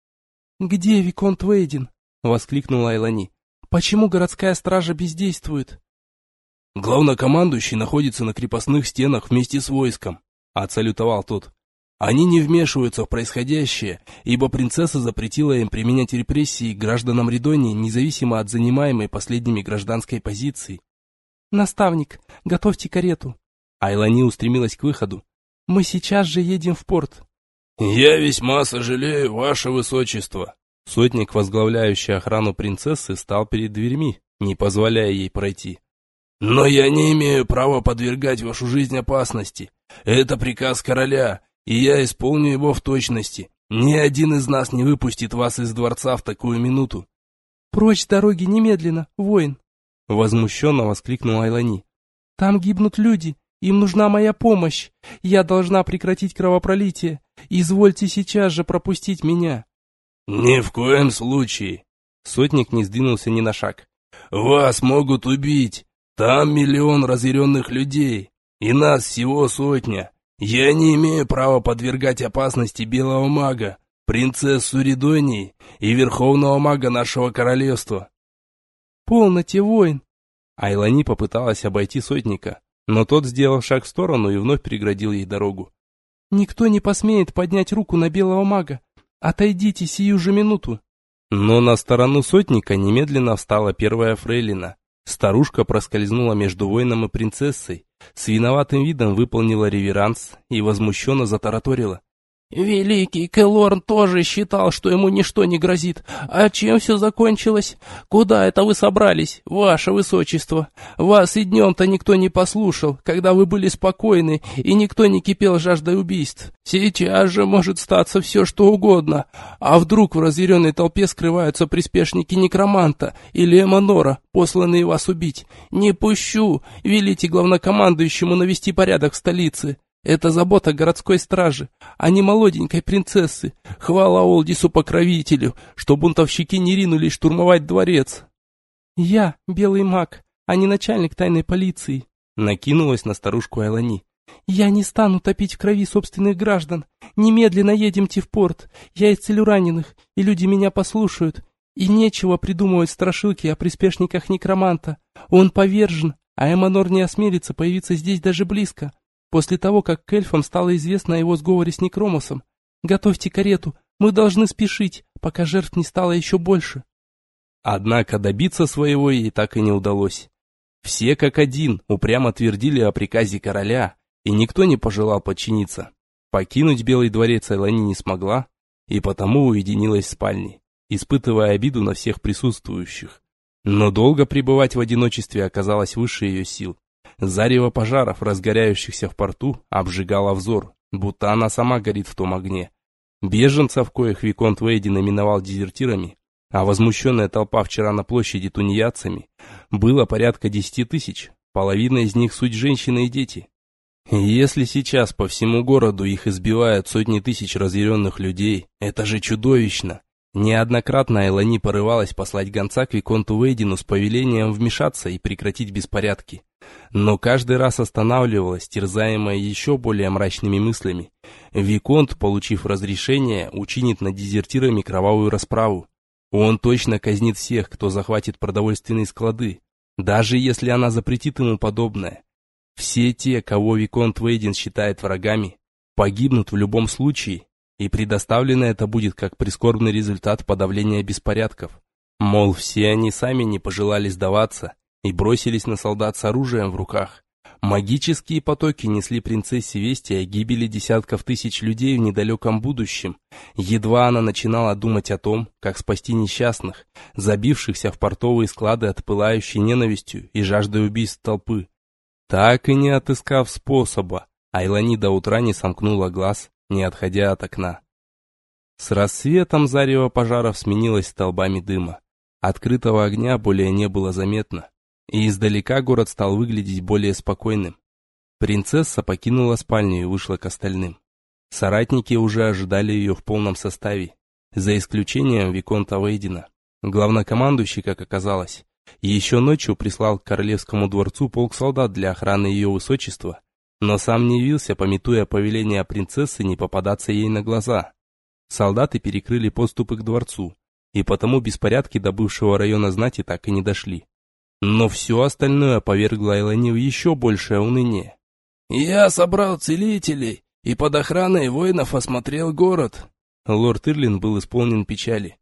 «Где Виконт Вейдин?» — воскликнула Айлани. «Почему городская стража бездействует?» «Главнокомандующий находится на крепостных стенах вместе с войском», — отсалютовал тот. «Они не вмешиваются в происходящее, ибо принцесса запретила им применять репрессии к гражданам Ридонии, независимо от занимаемой последними гражданской позиции». «Наставник, готовьте карету». Айлани устремилась к выходу. «Мы сейчас же едем в порт». «Я весьма сожалею, ваше высочество». Сотник, возглавляющий охрану принцессы, стал перед дверьми, не позволяя ей пройти. «Но я не имею права подвергать вашу жизнь опасности. Это приказ короля, и я исполню его в точности. Ни один из нас не выпустит вас из дворца в такую минуту». «Прочь с дороги немедленно, воин!» Возмущенно воскликнул Айлани. «Там гибнут люди, им нужна моя помощь. Я должна прекратить кровопролитие. Извольте сейчас же пропустить меня». «Ни в коем случае!» Сотник не сдвинулся ни на шаг. «Вас могут убить. Там миллион разъяренных людей, и нас всего сотня. Я не имею права подвергать опасности белого мага, принцессу Ридонии и верховного мага нашего королевства». «Полноте, воин!» Айлани попыталась обойти сотника, но тот сделал шаг в сторону и вновь преградил ей дорогу. «Никто не посмеет поднять руку на белого мага. Отойдите сию же минуту!» Но на сторону сотника немедленно встала первая фрейлина. Старушка проскользнула между воином и принцессой, с виноватым видом выполнила реверанс и возмущенно затараторила. Великий Келорн тоже считал, что ему ничто не грозит. А чем все закончилось? Куда это вы собрались, ваше высочество? Вас и днем-то никто не послушал, когда вы были спокойны, и никто не кипел жаждой убийств. Сейчас же может статься все, что угодно. А вдруг в разъяренной толпе скрываются приспешники некроманта или Эманора, посланные вас убить? Не пущу! Велите главнокомандующему навести порядок в столице. Это забота городской стражи, а не молоденькой принцессы. Хвала Олдису-покровителю, что бунтовщики не ринулись штурмовать дворец. Я белый маг, а не начальник тайной полиции. Накинулась на старушку Айлани. Я не стану топить в крови собственных граждан. Немедленно едемте в порт. Я исцелю раненых, и люди меня послушают. И нечего придумывать страшилки о приспешниках некроманта. Он повержен, а Эманор не осмелится появиться здесь даже близко после того, как к эльфам стало известно о его сговоре с Некромосом. Готовьте карету, мы должны спешить, пока жертв не стало еще больше. Однако добиться своего ей так и не удалось. Все как один упрямо твердили о приказе короля, и никто не пожелал подчиниться. Покинуть Белый дворец Айлани не смогла, и потому уединилась в спальне, испытывая обиду на всех присутствующих. Но долго пребывать в одиночестве оказалось выше ее сил. Зарево пожаров, разгоряющихся в порту, обжигало взор, будто она сама горит в том огне. Беженцев, коих Виконт Вейди номиновал дезертирами, а возмущенная толпа вчера на площади тунеядцами, было порядка десяти тысяч, половина из них суть женщины и дети. Если сейчас по всему городу их избивают сотни тысяч разъяренных людей, это же чудовищно. Неоднократно Элани порывалась послать гонца к Виконту Вейдину с повелением вмешаться и прекратить беспорядки но каждый раз останавливалась, терзаемая еще более мрачными мыслями. Виконт, получив разрешение, учинит над дезертирами кровавую расправу. Он точно казнит всех, кто захватит продовольственные склады, даже если она запретит ему подобное. Все те, кого Виконт Вейдин считает врагами, погибнут в любом случае, и предоставлено это будет как прискорбный результат подавления беспорядков. Мол, все они сами не пожелали сдаваться, и бросились на солдат с оружием в руках. Магические потоки несли принцессе вести о гибели десятков тысяч людей в недалеком будущем. Едва она начинала думать о том, как спасти несчастных, забившихся в портовые склады от пылающей ненавистью и жаждой убийств толпы. Так и не отыскав способа, Айлани до утра не сомкнула глаз, не отходя от окна. С рассветом зарево пожаров сменилось столбами дыма. Открытого огня более не было заметно и издалека город стал выглядеть более спокойным. Принцесса покинула спальню и вышла к остальным. Соратники уже ожидали ее в полном составе, за исключением Виконта Вейдина. Главнокомандующий, как оказалось, еще ночью прислал к Королевскому дворцу полк солдат для охраны ее высочества, но сам не явился, пометуя повеление принцессы не попадаться ей на глаза. Солдаты перекрыли поступы к дворцу, и потому беспорядки до бывшего района знати так и не дошли. Но все остальное повергло Элани в еще большее уныние. «Я собрал целителей и под охраной воинов осмотрел город». Лорд Ирлин был исполнен печали.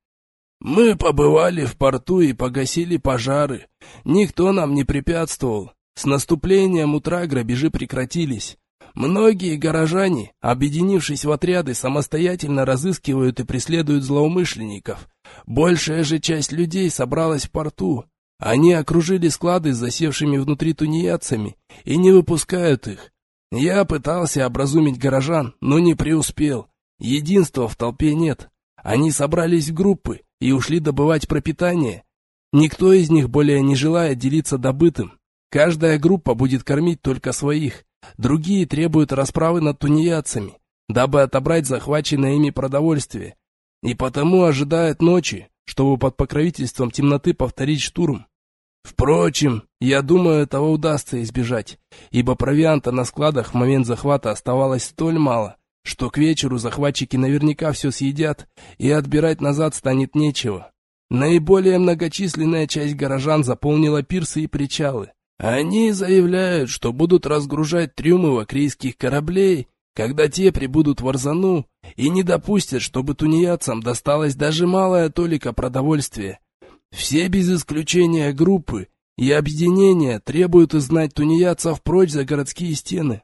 «Мы побывали в порту и погасили пожары. Никто нам не препятствовал. С наступлением утра грабежи прекратились. Многие горожане, объединившись в отряды, самостоятельно разыскивают и преследуют злоумышленников. Большая же часть людей собралась в порту. Они окружили склады с засевшими внутри тунеядцами и не выпускают их. Я пытался образумить горожан, но не преуспел. Единства в толпе нет. Они собрались в группы и ушли добывать пропитание. Никто из них более не желает делиться добытым. Каждая группа будет кормить только своих. Другие требуют расправы над тунеядцами, дабы отобрать захваченное ими продовольствие, и потому ожидают ночи, чтобы под покровительством темноты повторить штурм. Впрочем, я думаю, этого удастся избежать, ибо провианта на складах в момент захвата оставалось столь мало, что к вечеру захватчики наверняка все съедят, и отбирать назад станет нечего. Наиболее многочисленная часть горожан заполнила пирсы и причалы. Они заявляют, что будут разгружать трюмы вакрийских кораблей, когда те прибудут в Арзану, и не допустят, чтобы тунеядцам досталась даже малая толика продовольствия. Все без исключения группы и объединения требуют изгнать тунеядцев прочь за городские стены.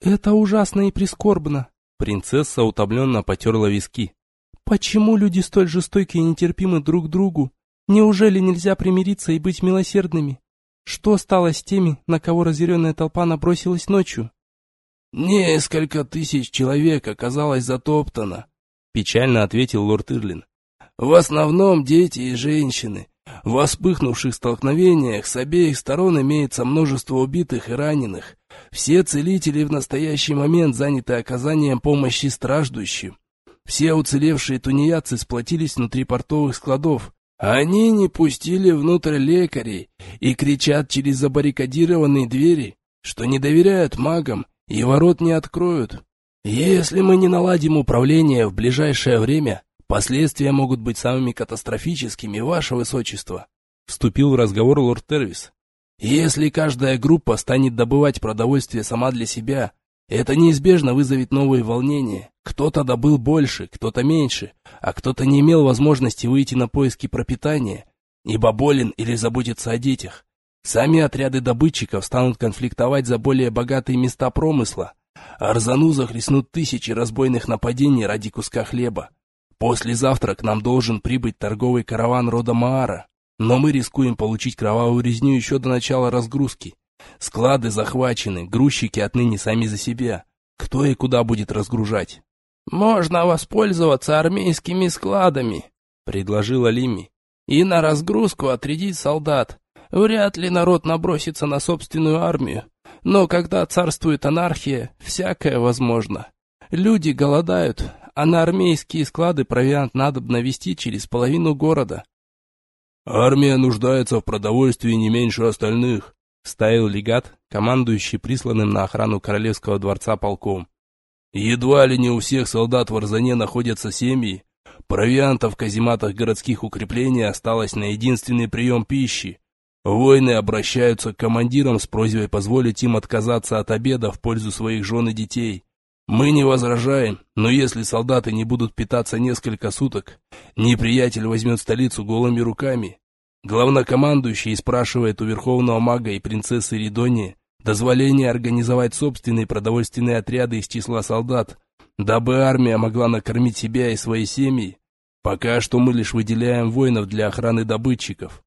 Это ужасно и прискорбно. Принцесса утомленно потерла виски. Почему люди столь жестоки и нетерпимы друг к другу? Неужели нельзя примириться и быть милосердными? Что стало с теми, на кого разъяренная толпа набросилась ночью? «Несколько тысяч человек оказалось затоптано», — печально ответил лорд Ирлин. «В основном дети и женщины. В вспыхнувших столкновениях с обеих сторон имеется множество убитых и раненых. Все целители в настоящий момент заняты оказанием помощи страждущим. Все уцелевшие тунеядцы сплотились внутри портовых складов, они не пустили внутрь лекарей и кричат через забаррикадированные двери, что не доверяют магам и ворот не откроют. Если мы не наладим управление в ближайшее время, последствия могут быть самыми катастрофическими, ваше высочество. Вступил в разговор лорд Тервис. Если каждая группа станет добывать продовольствие сама для себя, это неизбежно вызовет новые волнения. Кто-то добыл больше, кто-то меньше, а кто-то не имел возможности выйти на поиски пропитания, ибо болен или заботится о детях. Сами отряды добытчиков станут конфликтовать за более богатые места промысла. Арзану захлестнут тысячи разбойных нападений ради куска хлеба. Послезавтра к нам должен прибыть торговый караван рода Маара, но мы рискуем получить кровавую резню еще до начала разгрузки. Склады захвачены, грузчики отныне сами за себя. Кто и куда будет разгружать? «Можно воспользоваться армейскими складами», — предложила Лими. «И на разгрузку отрядить солдат. Вряд ли народ набросится на собственную армию. Но когда царствует анархия, всякое возможно. Люди голодают, а на армейские склады провиант надо навести через половину города». «Армия нуждается в продовольствии не меньше остальных», Ставил легат, командующий присланным на охрану королевского дворца полком. Едва ли не у всех солдат в Арзане находятся семьи. Провианта в казематах городских укреплений осталось на единственный прием пищи. Воины обращаются к командирам с просьбой позволить им отказаться от обеда в пользу своих жен и детей. Мы не возражаем, но если солдаты не будут питаться несколько суток, неприятель возьмет столицу голыми руками. Главнокомандующий спрашивает у верховного мага и принцессы Ридони дозволение организовать собственные продовольственные отряды из числа солдат, дабы армия могла накормить себя и свои семьи. Пока что мы лишь выделяем воинов для охраны добытчиков.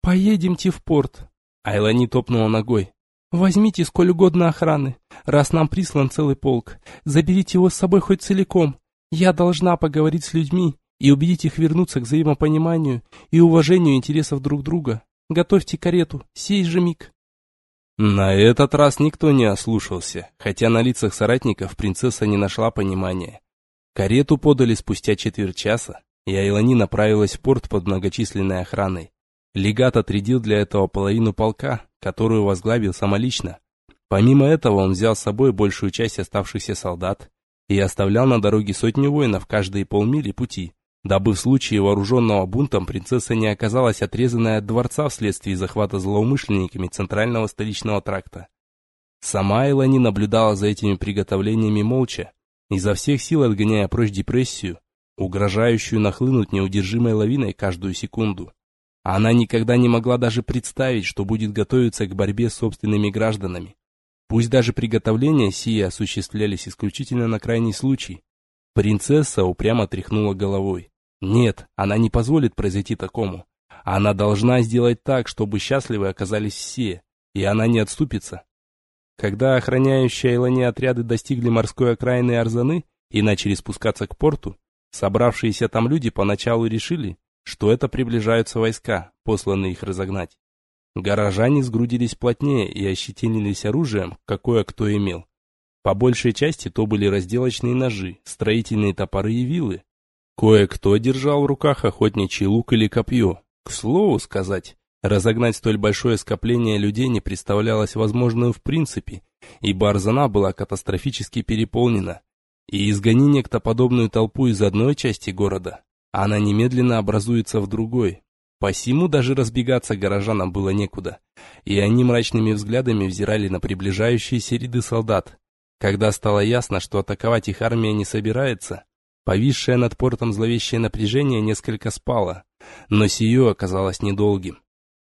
«Поедемте в порт», — Айлани топнула ногой. «Возьмите сколь угодно охраны, раз нам прислан целый полк. Заберите его с собой хоть целиком. Я должна поговорить с людьми и убедить их вернуться к взаимопониманию и уважению интересов друг друга. Готовьте карету, сей же миг. На этот раз никто не ослушался, хотя на лицах соратников принцесса не нашла понимания. Карету подали спустя четверть часа, и Айлани направилась в порт под многочисленной охраной. Легат отрядил для этого половину полка, которую возглавил самолично. Помимо этого он взял с собой большую часть оставшихся солдат и оставлял на дороге сотню воинов каждые полмили пути, дабы в случае вооруженного бунтом принцесса не оказалась отрезанной от дворца вследствие захвата злоумышленниками центрального столичного тракта. Сама Элани наблюдала за этими приготовлениями молча, изо всех сил отгоняя прочь депрессию, угрожающую нахлынуть неудержимой лавиной каждую секунду. Она никогда не могла даже представить, что будет готовиться к борьбе с собственными гражданами. Пусть даже приготовления сии осуществлялись исключительно на крайний случай. Принцесса упрямо тряхнула головой. Нет, она не позволит произойти такому. Она должна сделать так, чтобы счастливы оказались все, и она не отступится. Когда охраняющие Элани отряды достигли морской окраины Арзаны и начали спускаться к порту, собравшиеся там люди поначалу решили, что это приближаются войска, посланные их разогнать. Горожане сгрудились плотнее и ощетинились оружием, какое кто имел. По большей части то были разделочные ножи, строительные топоры и вилы. Кое-кто держал в руках охотничий лук или копье. К слову сказать, разогнать столь большое скопление людей не представлялось возможным в принципе, ибо Арзана была катастрофически переполнена, и изгони некто подобную толпу из одной части города, она немедленно образуется в другой. Посему даже разбегаться горожанам было некуда, и они мрачными взглядами взирали на приближающиеся ряды солдат. Когда стало ясно, что атаковать их армия не собирается, повисшее над портом зловещее напряжение несколько спало, но сие оказалось недолгим.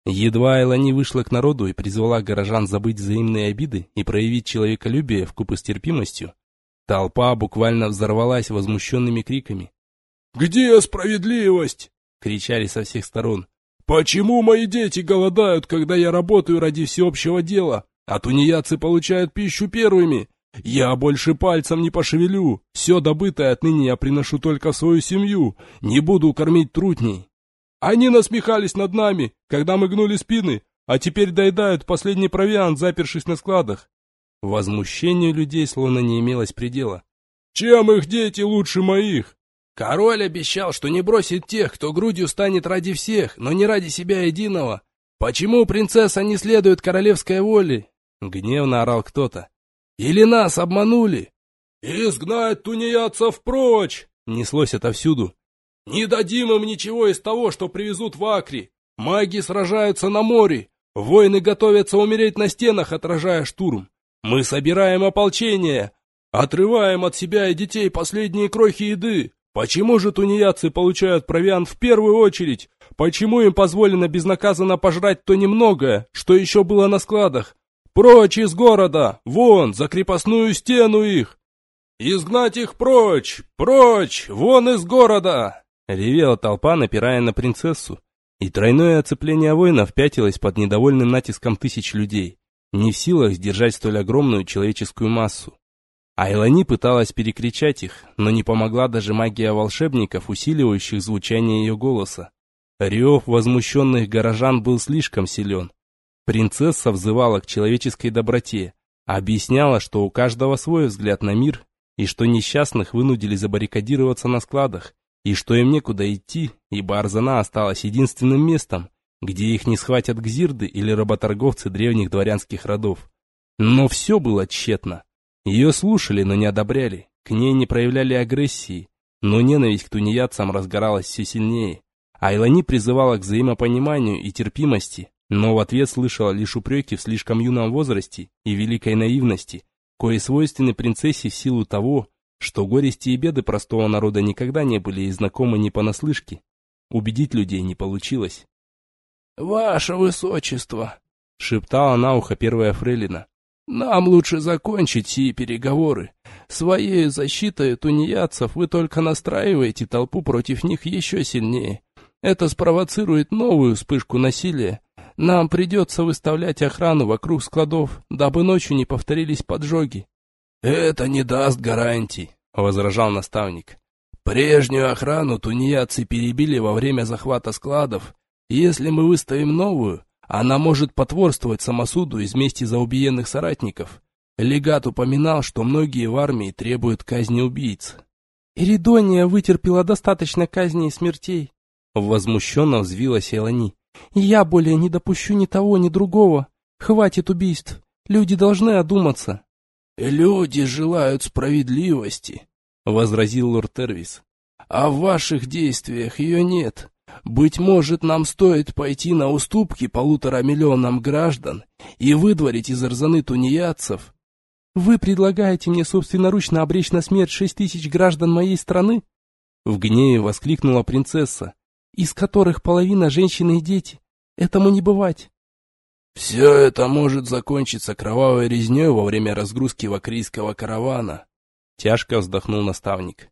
Едва Элани вышла к народу и призвала горожан забыть взаимные обиды и проявить человеколюбие вкупе с терпимостью, толпа буквально взорвалась возмущенными криками, «Где справедливость?» — кричали со всех сторон. «Почему мои дети голодают, когда я работаю ради всеобщего дела, а тунеядцы получают пищу первыми? Я больше пальцем не пошевелю, все добытое отныне я приношу только в свою семью, не буду кормить трутней. Они насмехались над нами, когда мы гнули спины, а теперь доедают последний провиант, запершись на складах». Возмущению людей словно не имелось предела. «Чем их дети лучше моих? Король обещал, что не бросит тех, кто грудью станет ради всех, но не ради себя единого. Почему принцесса не следует королевской воле? Гневно орал кто-то. Или нас обманули? Изгнать тунеядцев прочь! Неслось отовсюду. Не дадим им ничего из того, что привезут в Акри. Маги сражаются на море. Воины готовятся умереть на стенах, отражая штурм. Мы собираем ополчение. Отрываем от себя и детей последние крохи еды. Почему же тунеядцы получают провиант в первую очередь? Почему им позволено безнаказанно пожрать то немногое, что еще было на складах? Прочь из города! Вон, за крепостную стену их! Изгнать их прочь! Прочь! Вон из города!» Ревела толпа, напирая на принцессу. И тройное оцепление воинов пятилось под недовольным натиском тысяч людей, не в силах сдержать столь огромную человеческую массу. Айлани пыталась перекричать их, но не помогла даже магия волшебников, усиливающих звучание ее голоса. Рев возмущенных горожан был слишком силен. Принцесса взывала к человеческой доброте, объясняла, что у каждого свой взгляд на мир, и что несчастных вынудили забаррикадироваться на складах, и что им некуда идти, ибо Арзана осталась единственным местом, где их не схватят гзирды или работорговцы древних дворянских родов. Но все было тщетно. Ее слушали, но не одобряли, к ней не проявляли агрессии, но ненависть к тунеядцам разгоралась все сильнее. Айлани призывала к взаимопониманию и терпимости, но в ответ слышала лишь упреки в слишком юном возрасте и великой наивности, кое свойственны принцессе в силу того, что горести и беды простого народа никогда не были и знакомы не понаслышке. Убедить людей не получилось. «Ваше высочество!» — шептала на ухо первая фрейлина. Нам лучше закончить сии переговоры. Своей защитой тунеядцев вы только настраиваете толпу против них еще сильнее. Это спровоцирует новую вспышку насилия. Нам придется выставлять охрану вокруг складов, дабы ночью не повторились поджоги. Это не даст гарантий, возражал наставник. Прежнюю охрану тунеядцы перебили во время захвата складов. Если мы выставим новую, она может потворствовать самосуду из мести за убиенных соратников. Легат упоминал, что многие в армии требуют казни убийц. «Иридония вытерпела достаточно казней и смертей», — возмущенно взвилась Элани. «Я более не допущу ни того, ни другого. Хватит убийств. Люди должны одуматься». «Люди желают справедливости», — возразил лорд Тервис. «А в ваших действиях ее нет. Быть может, нам стоит пойти на уступки полутора миллионам граждан и выдворить из Арзаны тунеядцев. Вы предлагаете мне собственноручно обречь на смерть шесть тысяч граждан моей страны? В гневе воскликнула принцесса, из которых половина женщины и дети. Этому не бывать. Все это может закончиться кровавой резней во время разгрузки вакрийского каравана. Тяжко вздохнул наставник.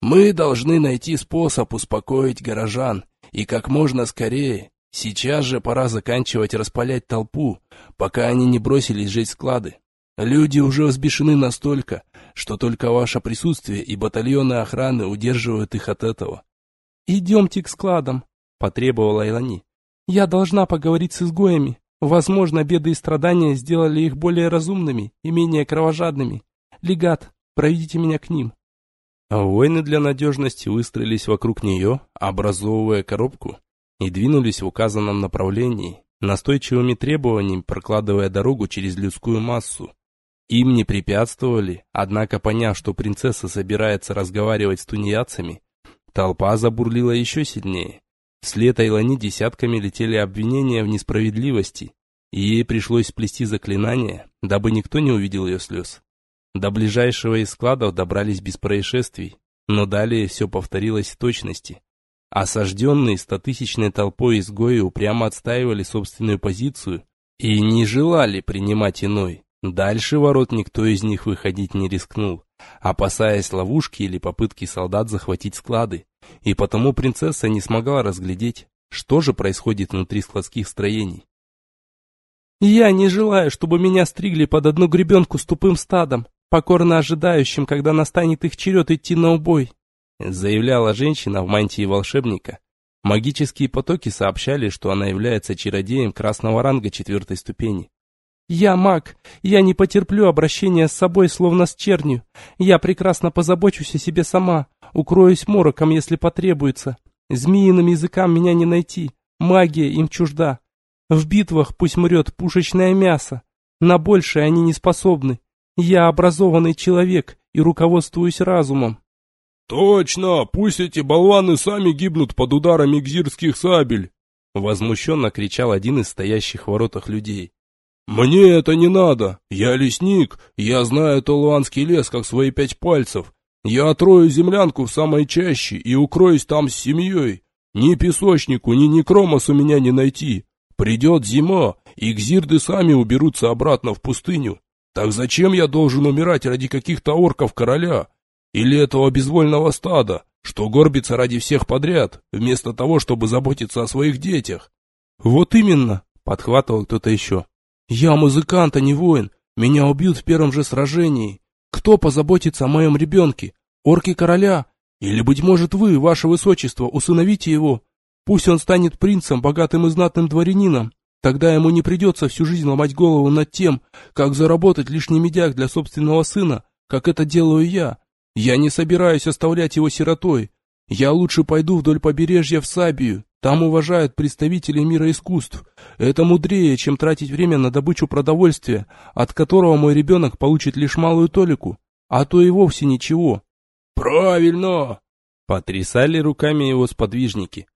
Мы должны найти способ успокоить горожан, и как можно скорее. Сейчас же пора заканчивать распалять толпу, пока они не бросились жечь склады. Люди уже взбешены настолько, что только ваше присутствие и батальоны охраны удерживают их от этого. «Идемте к складам», — потребовала Элани. «Я должна поговорить с изгоями. Возможно, беды и страдания сделали их более разумными и менее кровожадными. Легат, проведите меня к ним». Воины для надежности выстроились вокруг нее, образовывая коробку, и двинулись в указанном направлении, настойчивыми требованиями прокладывая дорогу через людскую массу. Им не препятствовали, однако поняв, что принцесса собирается разговаривать с тунеядцами, толпа забурлила еще сильнее. Вслед Айлани десятками летели обвинения в несправедливости, и ей пришлось сплести заклинание, дабы никто не увидел ее слез. До ближайшего из складов добрались без происшествий, но далее все повторилось в точности. Осажденные стотысячной толпой изгои упрямо отстаивали собственную позицию и не желали принимать иной. Дальше ворот никто из них выходить не рискнул, опасаясь ловушки или попытки солдат захватить склады, и потому принцесса не смогла разглядеть, что же происходит внутри складских строений. «Я не желаю, чтобы меня стригли под одну гребенку с тупым стадом, покорно ожидающим, когда настанет их черед идти на убой», заявляла женщина в мантии волшебника. Магические потоки сообщали, что она является чародеем красного ранга четвертой ступени. «Я маг, я не потерплю обращения с собой, словно с чернью. Я прекрасно позабочусь о себе сама, укроюсь мороком, если потребуется. Змеиным языкам меня не найти, магия им чужда. В битвах пусть мрет пушечное мясо, на большее они не способны. Я образованный человек и руководствуюсь разумом. Точно, пусть эти болваны сами гибнут под ударами гзирских сабель. Возмущенно кричал один из стоящих в воротах людей. «Мне это не надо. Я лесник, я знаю Толуанский лес как свои пять пальцев. Я отрою землянку в самой чаще и укроюсь там с семьей. Ни песочнику, ни некромосу меня не найти. Придет зима, и гзирды сами уберутся обратно в пустыню. Так зачем я должен умирать ради каких-то орков короля? Или этого безвольного стада, что горбится ради всех подряд, вместо того, чтобы заботиться о своих детях? Вот именно, подхватывал кто-то еще. Я музыкант, а не воин. Меня убьют в первом же сражении. Кто позаботится о моем ребенке? Орки короля? Или, быть может, вы, ваше высочество, усыновите его? Пусть он станет принцем, богатым и знатным дворянином. Тогда ему не придется всю жизнь ломать голову над тем, как заработать лишний медяк для собственного сына, как это делаю я. Я не собираюсь оставлять его сиротой. Я лучше пойду вдоль побережья в Сабию. Там уважают представителей мира искусств. Это мудрее, чем тратить время на добычу продовольствия, от которого мой ребенок получит лишь малую толику, а то и вовсе ничего. Правильно! Потрясали руками его сподвижники.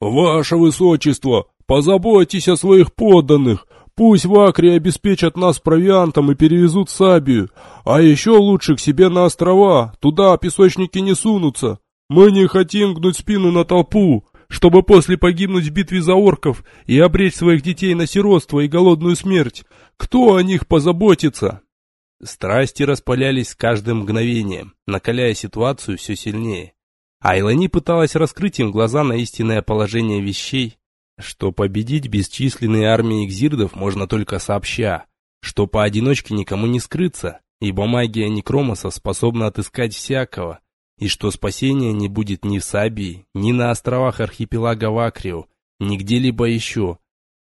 Ваше Высочество, Позаботьтесь о своих подданных. Пусть в Акре обеспечат нас провиантом и перевезут Сабию. А еще лучше к себе на острова. Туда песочники не сунутся. Мы не хотим гнуть спину на толпу, чтобы после погибнуть в битве за орков и обречь своих детей на сиротство и голодную смерть. Кто о них позаботится? Страсти распалялись с каждым мгновением, накаляя ситуацию все сильнее. Айлани пыталась раскрыть им глаза на истинное положение вещей, что победить бесчисленные армии экзирдов можно только сообща, что поодиночке никому не скрыться, ибо магия Некромоса способна отыскать всякого, и что спасения не будет ни в Сабии, ни на островах архипелага Вакрио, ни где-либо еще.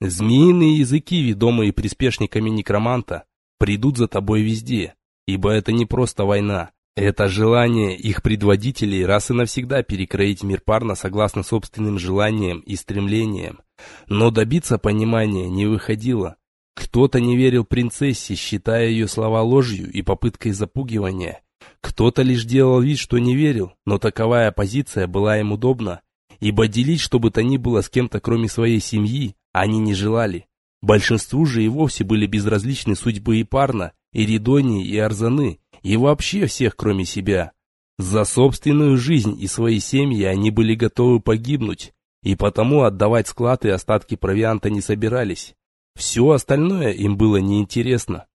Змеиные языки, ведомые приспешниками Некроманта, придут за тобой везде, ибо это не просто война, это желание их предводителей раз и навсегда перекроить мир парно согласно собственным желаниям и стремлениям. Но добиться понимания не выходило. Кто-то не верил принцессе, считая ее слова ложью и попыткой запугивания. Кто-то лишь делал вид, что не верил, но таковая позиция была им удобна, ибо делить что бы то ни было с кем-то кроме своей семьи они не желали. Большинству же и вовсе были безразличны судьбы и Парна, и Ридонии, и Арзаны, и вообще всех кроме себя. За собственную жизнь и свои семьи они были готовы погибнуть, и потому отдавать склад и остатки провианта не собирались. Все остальное им было неинтересно.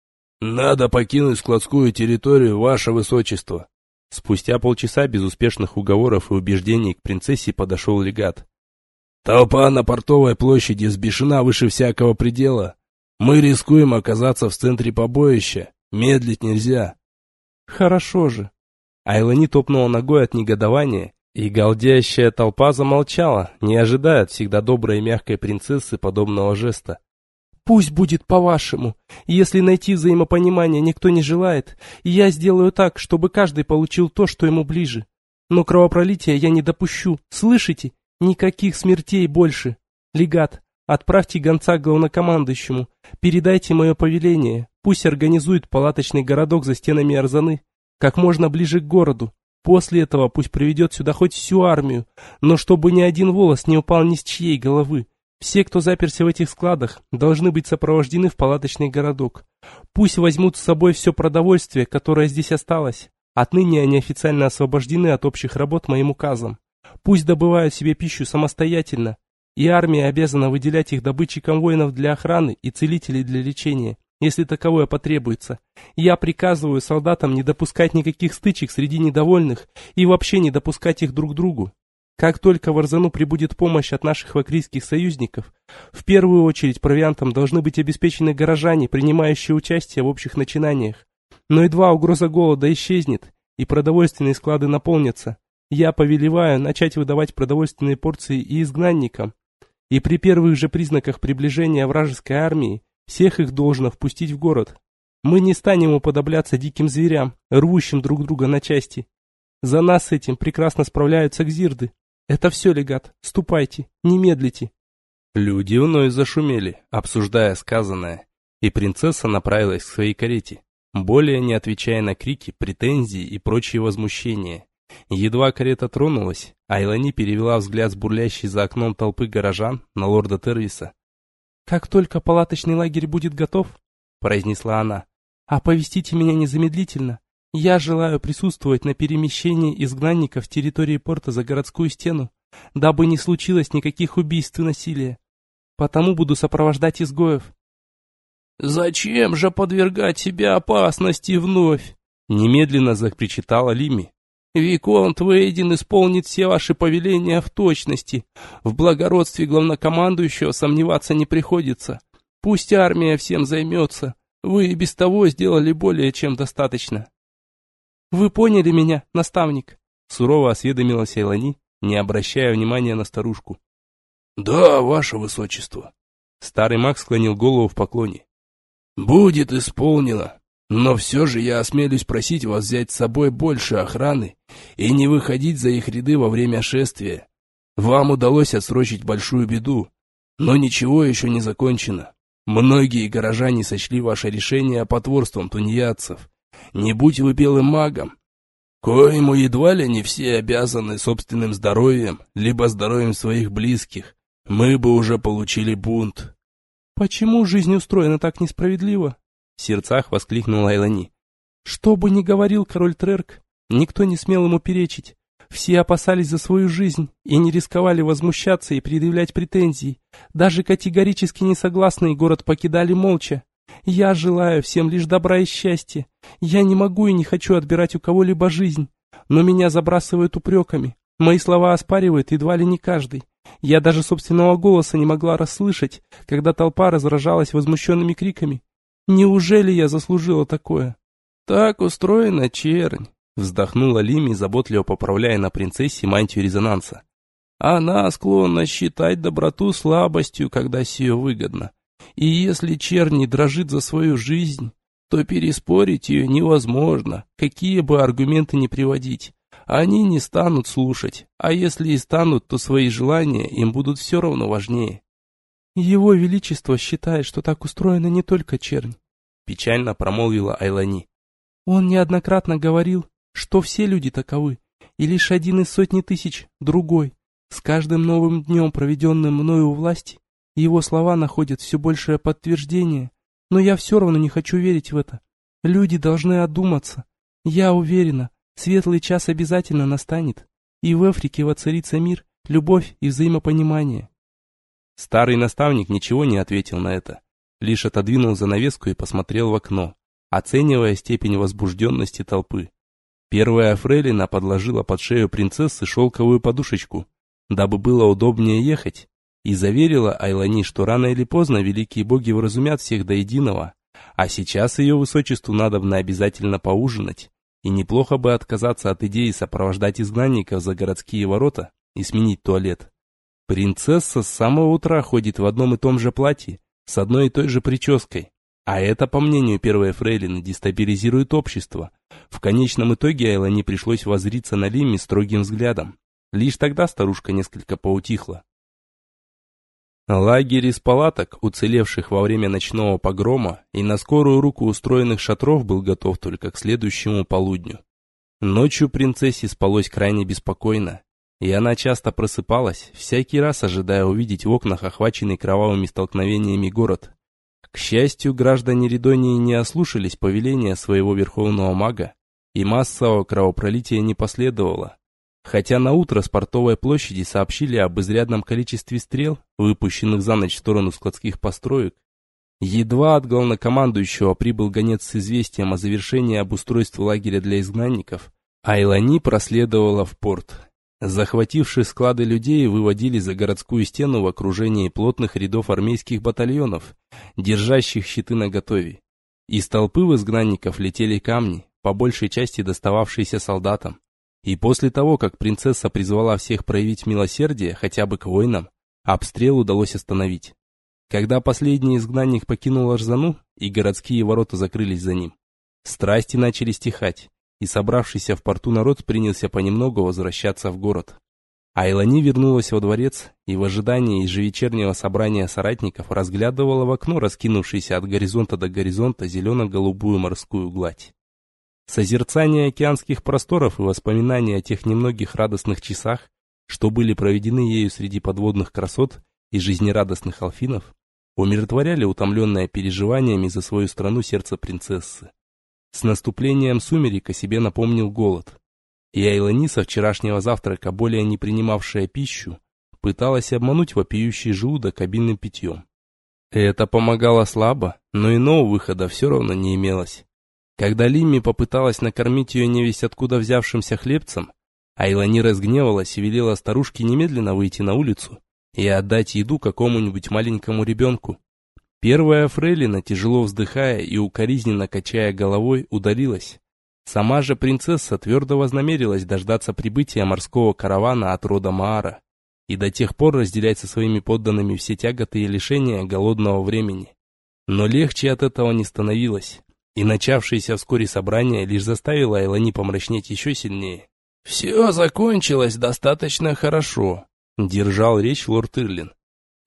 «Надо покинуть складскую территорию, ваше высочество!» Спустя полчаса безуспешных уговоров и убеждений к принцессе подошел легат. «Толпа на портовой площади сбешена выше всякого предела. Мы рискуем оказаться в центре побоища. Медлить нельзя». «Хорошо же». Айлани топнула ногой от негодования, и галдящая толпа замолчала, не ожидая от всегда доброй и мягкой принцессы подобного жеста. Пусть будет по-вашему. Если найти взаимопонимание никто не желает, я сделаю так, чтобы каждый получил то, что ему ближе. Но кровопролития я не допущу, слышите? Никаких смертей больше. Легат, отправьте гонца к главнокомандующему, передайте мое повеление, пусть организует палаточный городок за стенами Арзаны, как можно ближе к городу. После этого пусть приведет сюда хоть всю армию, но чтобы ни один волос не упал ни с чьей головы. Все, кто заперся в этих складах, должны быть сопровождены в палаточный городок. Пусть возьмут с собой все продовольствие, которое здесь осталось. Отныне они официально освобождены от общих работ моим указом. Пусть добывают себе пищу самостоятельно, и армия обязана выделять их добытчикам воинов для охраны и целителей для лечения, если таковое потребуется. Я приказываю солдатам не допускать никаких стычек среди недовольных и вообще не допускать их друг к другу. Как только в Арзану прибудет помощь от наших вакрийских союзников, в первую очередь провиантом должны быть обеспечены горожане, принимающие участие в общих начинаниях. Но едва угроза голода исчезнет, и продовольственные склады наполнятся, я повелеваю начать выдавать продовольственные порции и изгнанникам. И при первых же признаках приближения вражеской армии всех их должно впустить в город. Мы не станем уподобляться диким зверям, рвущим друг друга на части. За нас с этим прекрасно справляются гзирды. «Это все, легат. Ступайте, не медлите». Люди вновь зашумели, обсуждая сказанное, и принцесса направилась к своей карете, более не отвечая на крики, претензии и прочие возмущения. Едва карета тронулась, Айлани перевела взгляд с бурлящей за окном толпы горожан на лорда Тервиса. «Как только палаточный лагерь будет готов», — произнесла она, — «оповестите меня незамедлительно. Я желаю присутствовать на перемещении изгнанников территории порта за городскую стену, дабы не случилось никаких убийств и насилия. Потому буду сопровождать изгоев. «Зачем же подвергать себя опасности вновь?» Немедленно запричитала Лими. «Виконт Вейдин исполнит все ваши повеления в точности. В благородстве главнокомандующего сомневаться не приходится. Пусть армия всем займется. Вы и без того сделали более чем достаточно». «Вы поняли меня, наставник?» Сурово осведомилась Эйлани, не обращая внимания на старушку. «Да, ваше высочество». Старый маг склонил голову в поклоне. «Будет исполнено, но все же я осмелюсь просить вас взять с собой больше охраны и не выходить за их ряды во время шествия. Вам удалось отсрочить большую беду, но ничего еще не закончено. Многие горожане сочли ваше решение потворством тунеядцев, не будь вы белым магом, коему едва ли не все обязаны собственным здоровьем, либо здоровьем своих близких, мы бы уже получили бунт. «Почему жизнь устроена так несправедливо?» В сердцах воскликнула Айлани. «Что бы ни говорил король Трерк, никто не смел ему перечить. Все опасались за свою жизнь и не рисковали возмущаться и предъявлять претензии. Даже категорически несогласные город покидали молча. Я желаю всем лишь добра и счастья. Я не могу и не хочу отбирать у кого-либо жизнь, но меня забрасывают упреками. Мои слова оспаривает едва ли не каждый. Я даже собственного голоса не могла расслышать, когда толпа разражалась возмущенными криками. Неужели я заслужила такое? Так устроена чернь, вздохнула Лими, заботливо поправляя на принцессе мантию резонанса. Она склонна считать доброту слабостью, когда сие выгодно. И если черни дрожит за свою жизнь, то переспорить ее невозможно, какие бы аргументы ни приводить. Они не станут слушать, а если и станут, то свои желания им будут все равно важнее. Его Величество считает, что так устроена не только чернь, печально промолвила Айлани. Он неоднократно говорил, что все люди таковы, и лишь один из сотни тысяч, другой. С каждым новым днем, проведенным мною у власти, его слова находят все большее подтверждение, но я все равно не хочу верить в это. Люди должны одуматься. Я уверена, светлый час обязательно настанет, и в Африке воцарится мир, любовь и взаимопонимание. Старый наставник ничего не ответил на это, лишь отодвинул занавеску и посмотрел в окно, оценивая степень возбужденности толпы. Первая фрейлина подложила под шею принцессы шелковую подушечку, дабы было удобнее ехать, и заверила Айлани, что рано или поздно великие боги вразумят всех до единого, а сейчас ее высочеству надо бы обязательно поужинать, и неплохо бы отказаться от идеи сопровождать изгнанников за городские ворота и сменить туалет. Принцесса с самого утра ходит в одном и том же платье, с одной и той же прической, а это, по мнению первой фрейлины, дестабилизирует общество. В конечном итоге Айлани пришлось воззриться на Лимми строгим взглядом. Лишь тогда старушка несколько поутихла. Лагерь из палаток, уцелевших во время ночного погрома и на скорую руку устроенных шатров был готов только к следующему полудню. Ночью принцессе спалось крайне беспокойно, и она часто просыпалась, всякий раз ожидая увидеть в окнах охваченный кровавыми столкновениями город. К счастью, граждане Ридонии не ослушались повеления своего верховного мага, и массового кровопролития не последовало. Хотя на утро с портовой площади сообщили об изрядном количестве стрел, выпущенных за ночь в сторону складских построек, едва от главнокомандующего прибыл гонец с известием о завершении обустройства лагеря для изгнанников, Айлани проследовала в порт. Захватившие склады людей выводили за городскую стену в окружении плотных рядов армейских батальонов, держащих щиты наготове. Из толпы в изгнанников летели камни, по большей части достававшиеся солдатам. И после того, как принцесса призвала всех проявить милосердие хотя бы к воинам, обстрел удалось остановить. Когда последний изгнанник покинул Арзану, и городские ворота закрылись за ним, страсти начали стихать, и собравшийся в порту народ принялся понемногу возвращаться в город. Айлани вернулась во дворец и в ожидании ежевечернего собрания соратников разглядывала в окно раскинувшийся от горизонта до горизонта зелено-голубую морскую гладь. Созерцание океанских просторов и воспоминания о тех немногих радостных часах, что были проведены ею среди подводных красот и жизнерадостных алфинов, умиротворяли утомленное переживаниями за свою страну сердце принцессы. С наступлением сумерек о себе напомнил голод. И Айлани вчерашнего завтрака, более не принимавшая пищу, пыталась обмануть вопиющий желудок обильным питьем. Это помогало слабо, но иного выхода все равно не имелось. Когда Лимми попыталась накормить ее невесть откуда взявшимся хлебцем, Айлани разгневалась и велела старушке немедленно выйти на улицу и отдать еду какому-нибудь маленькому ребенку. Первая фрейлина, тяжело вздыхая и укоризненно качая головой, удалилась. Сама же принцесса твердо вознамерилась дождаться прибытия морского каравана от рода Маара и до тех пор разделять со своими подданными все тяготы и лишения голодного времени. Но легче от этого не становилось и начавшееся вскоре собрание лишь заставило Айлани помрачнеть еще сильнее. «Все закончилось достаточно хорошо», — держал речь лорд Ирлин.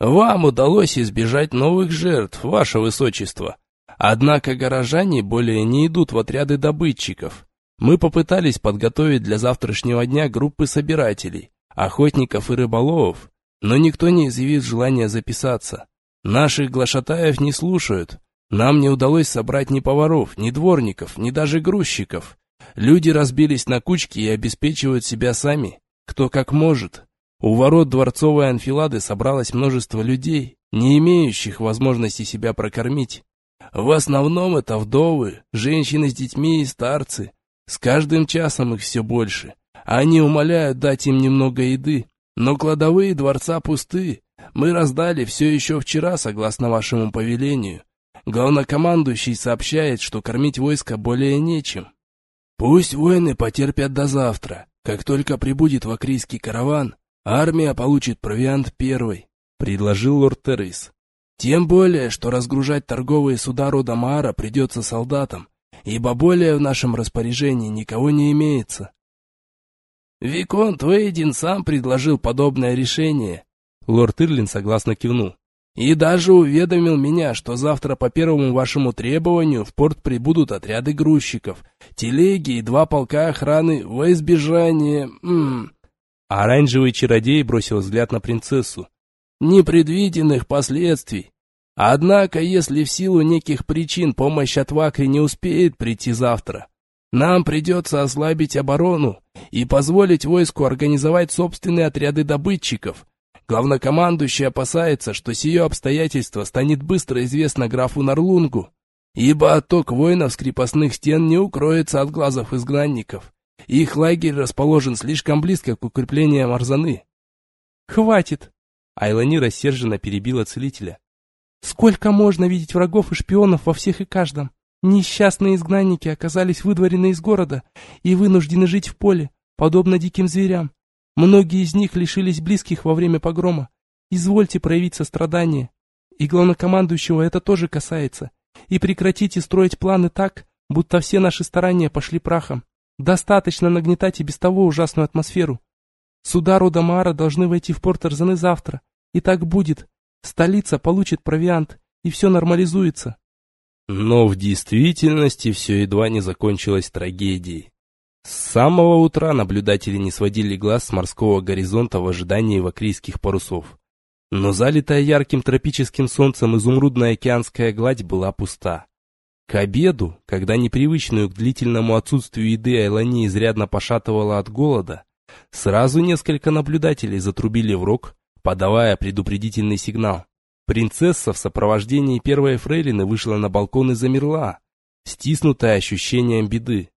«Вам удалось избежать новых жертв, ваше высочество. Однако горожане более не идут в отряды добытчиков. Мы попытались подготовить для завтрашнего дня группы собирателей, охотников и рыболовов, но никто не изъявит желания записаться. Наших глашатаев не слушают, нам не удалось собрать ни поваров, ни дворников, ни даже грузчиков. Люди разбились на кучки и обеспечивают себя сами, кто как может. У ворот дворцовой анфилады собралось множество людей, не имеющих возможности себя прокормить. В основном это вдовы, женщины с детьми и старцы. С каждым часом их все больше. Они умоляют дать им немного еды, но кладовые дворца пусты. Мы раздали все еще вчера, согласно вашему повелению. Главнокомандующий сообщает, что кормить войско более нечем. Пусть воины потерпят до завтра. Как только прибудет вакрийский караван, армия получит провиант первой, предложил лорд Террис. Тем более, что разгружать торговые суда рода Маара придется солдатам, ибо более в нашем распоряжении никого не имеется. Виконт Вейдин сам предложил подобное решение. Лорд Ирлин согласно кивнул. И даже уведомил меня, что завтра по первому вашему требованию в порт прибудут отряды грузчиков, телеги и два полка охраны во избежание... М -м. Оранжевый чародей бросил взгляд на принцессу. Непредвиденных последствий. Однако, если в силу неких причин помощь от Вакри не успеет прийти завтра, нам придется ослабить оборону и позволить войску организовать собственные отряды добытчиков. Главнокомандующий опасается, что сие обстоятельство станет быстро известно графу Нарлунгу, ибо отток воинов с крепостных стен не укроется от глазов изгнанников. Их лагерь расположен слишком близко к укреплениям Арзаны. «Хватит!» Айлани рассерженно перебила целителя. «Сколько можно видеть врагов и шпионов во всех и каждом? Несчастные изгнанники оказались выдворены из города и вынуждены жить в поле, подобно диким зверям. Многие из них лишились близких во время погрома. Извольте проявить сострадание. И главнокомандующего это тоже касается и прекратите строить планы так, будто все наши старания пошли прахом. Достаточно нагнетать и без того ужасную атмосферу. Суда рода Маара должны войти в порт Арзаны завтра. И так будет. Столица получит провиант, и все нормализуется. Но в действительности все едва не закончилось трагедией. С самого утра наблюдатели не сводили глаз с морского горизонта в ожидании вакрийских парусов. Но залитая ярким тропическим солнцем изумрудная океанская гладь была пуста. К обеду, когда непривычную к длительному отсутствию еды Айлани изрядно пошатывала от голода, сразу несколько наблюдателей затрубили в рог, подавая предупредительный сигнал. Принцесса в сопровождении первой фрейлины вышла на балкон и замерла, стиснутая ощущением беды.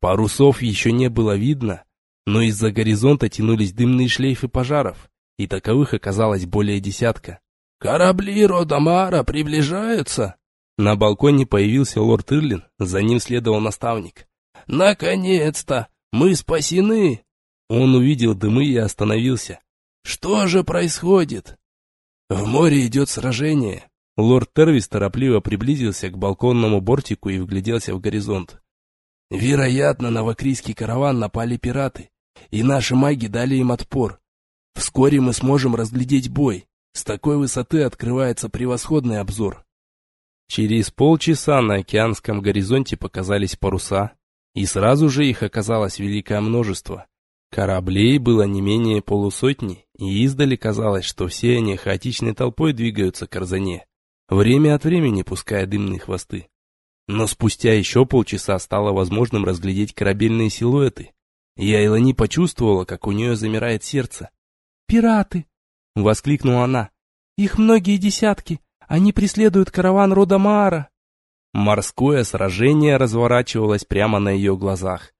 Парусов еще не было видно, но из-за горизонта тянулись дымные шлейфы пожаров, и таковых оказалось более десятка. «Корабли Родомара приближаются!» На балконе появился лорд Ирлин, за ним следовал наставник. «Наконец-то! Мы спасены!» Он увидел дымы и остановился. «Что же происходит?» «В море идет сражение». Лорд Тервис торопливо приблизился к балконному бортику и вгляделся в горизонт. «Вероятно, на вакрийский караван напали пираты, и наши маги дали им отпор. Вскоре мы сможем разглядеть бой. С такой высоты открывается превосходный обзор. Через полчаса на океанском горизонте показались паруса, и сразу же их оказалось великое множество. Кораблей было не менее полусотни, и издали казалось, что все они хаотичной толпой двигаются к Арзане, время от времени пуская дымные хвосты. Но спустя еще полчаса стало возможным разглядеть корабельные силуэты, и Айлани почувствовала, как у нее замирает сердце. «Пираты!» — воскликнула она. «Их многие десятки. Они преследуют караван рода Маара». Морское сражение разворачивалось прямо на ее глазах.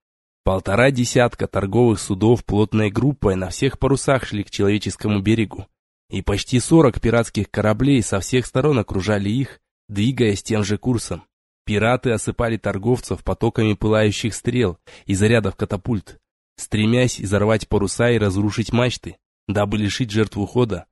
Полтора десятка торговых судов плотной группой на всех парусах шли к человеческому берегу. И почти сорок пиратских кораблей со всех сторон окружали их, двигаясь тем же курсом. Пираты осыпали торговцев потоками пылающих стрел и зарядов катапульт, стремясь изорвать паруса и разрушить мачты дабы лишить жертву хода.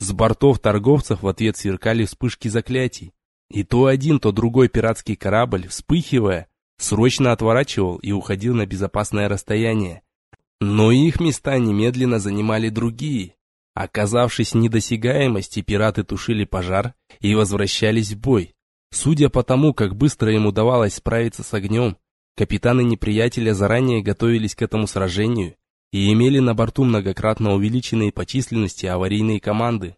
С бортов торговцев в ответ сверкали вспышки заклятий. И то один, то другой пиратский корабль, вспыхивая, срочно отворачивал и уходил на безопасное расстояние. Но их места немедленно занимали другие. Оказавшись в недосягаемости, пираты тушили пожар и возвращались в бой. Судя по тому, как быстро им удавалось справиться с огнем, капитаны неприятеля заранее готовились к этому сражению и имели на борту многократно увеличенные по численности аварийные команды.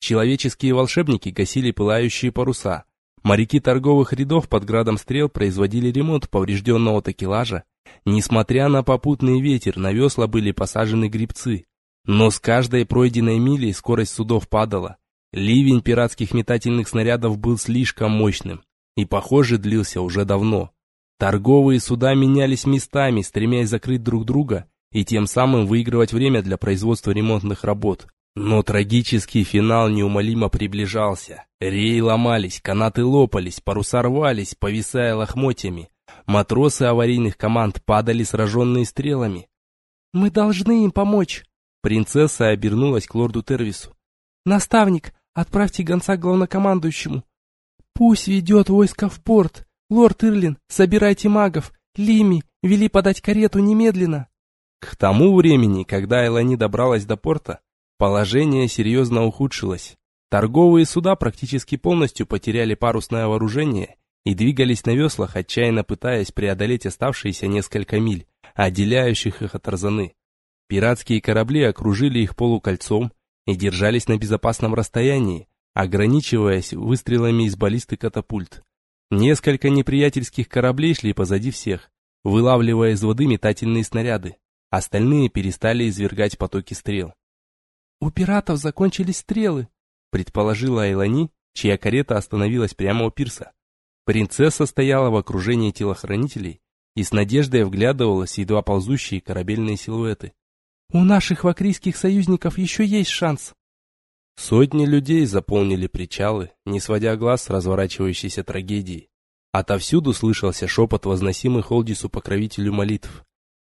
Человеческие волшебники гасили пылающие паруса. Моряки торговых рядов под градом стрел производили ремонт поврежденного такелажа. Несмотря на попутный ветер, на весла были посажены грибцы. Но с каждой пройденной милей скорость судов падала. Ливень пиратских метательных снарядов был слишком мощным. И, похоже, длился уже давно. Торговые суда менялись местами, стремясь закрыть друг друга и тем самым выигрывать время для производства ремонтных работ. Но трагический финал неумолимо приближался. Реи ломались, канаты лопались, паруса рвались, повисая лохмотьями. Матросы аварийных команд падали сраженные стрелами. «Мы должны им помочь!» Принцесса обернулась к лорду Тервису. «Наставник, отправьте гонца главнокомандующему. Пусть ведет войско в порт. Лорд Ирлин, собирайте магов. Лими, вели подать карету немедленно!» К тому времени, когда Элани добралась до порта, положение серьезно ухудшилось. Торговые суда практически полностью потеряли парусное вооружение и двигались на веслах, отчаянно пытаясь преодолеть оставшиеся несколько миль, отделяющих их от Арзаны. Пиратские корабли окружили их полукольцом и держались на безопасном расстоянии, ограничиваясь выстрелами из баллисты катапульт. Несколько неприятельских кораблей шли позади всех, вылавливая из воды метательные снаряды. Остальные перестали извергать потоки стрел. «У пиратов закончились стрелы», — предположила Айлани, чья карета остановилась прямо у пирса. Принцесса стояла в окружении телохранителей и с надеждой вглядывалась в едва ползущие корабельные силуэты. «У наших вакрийских союзников еще есть шанс!» Сотни людей заполнили причалы, не сводя глаз с разворачивающейся трагедии. Отовсюду слышался шепот возносимых Олдису покровителю молитв.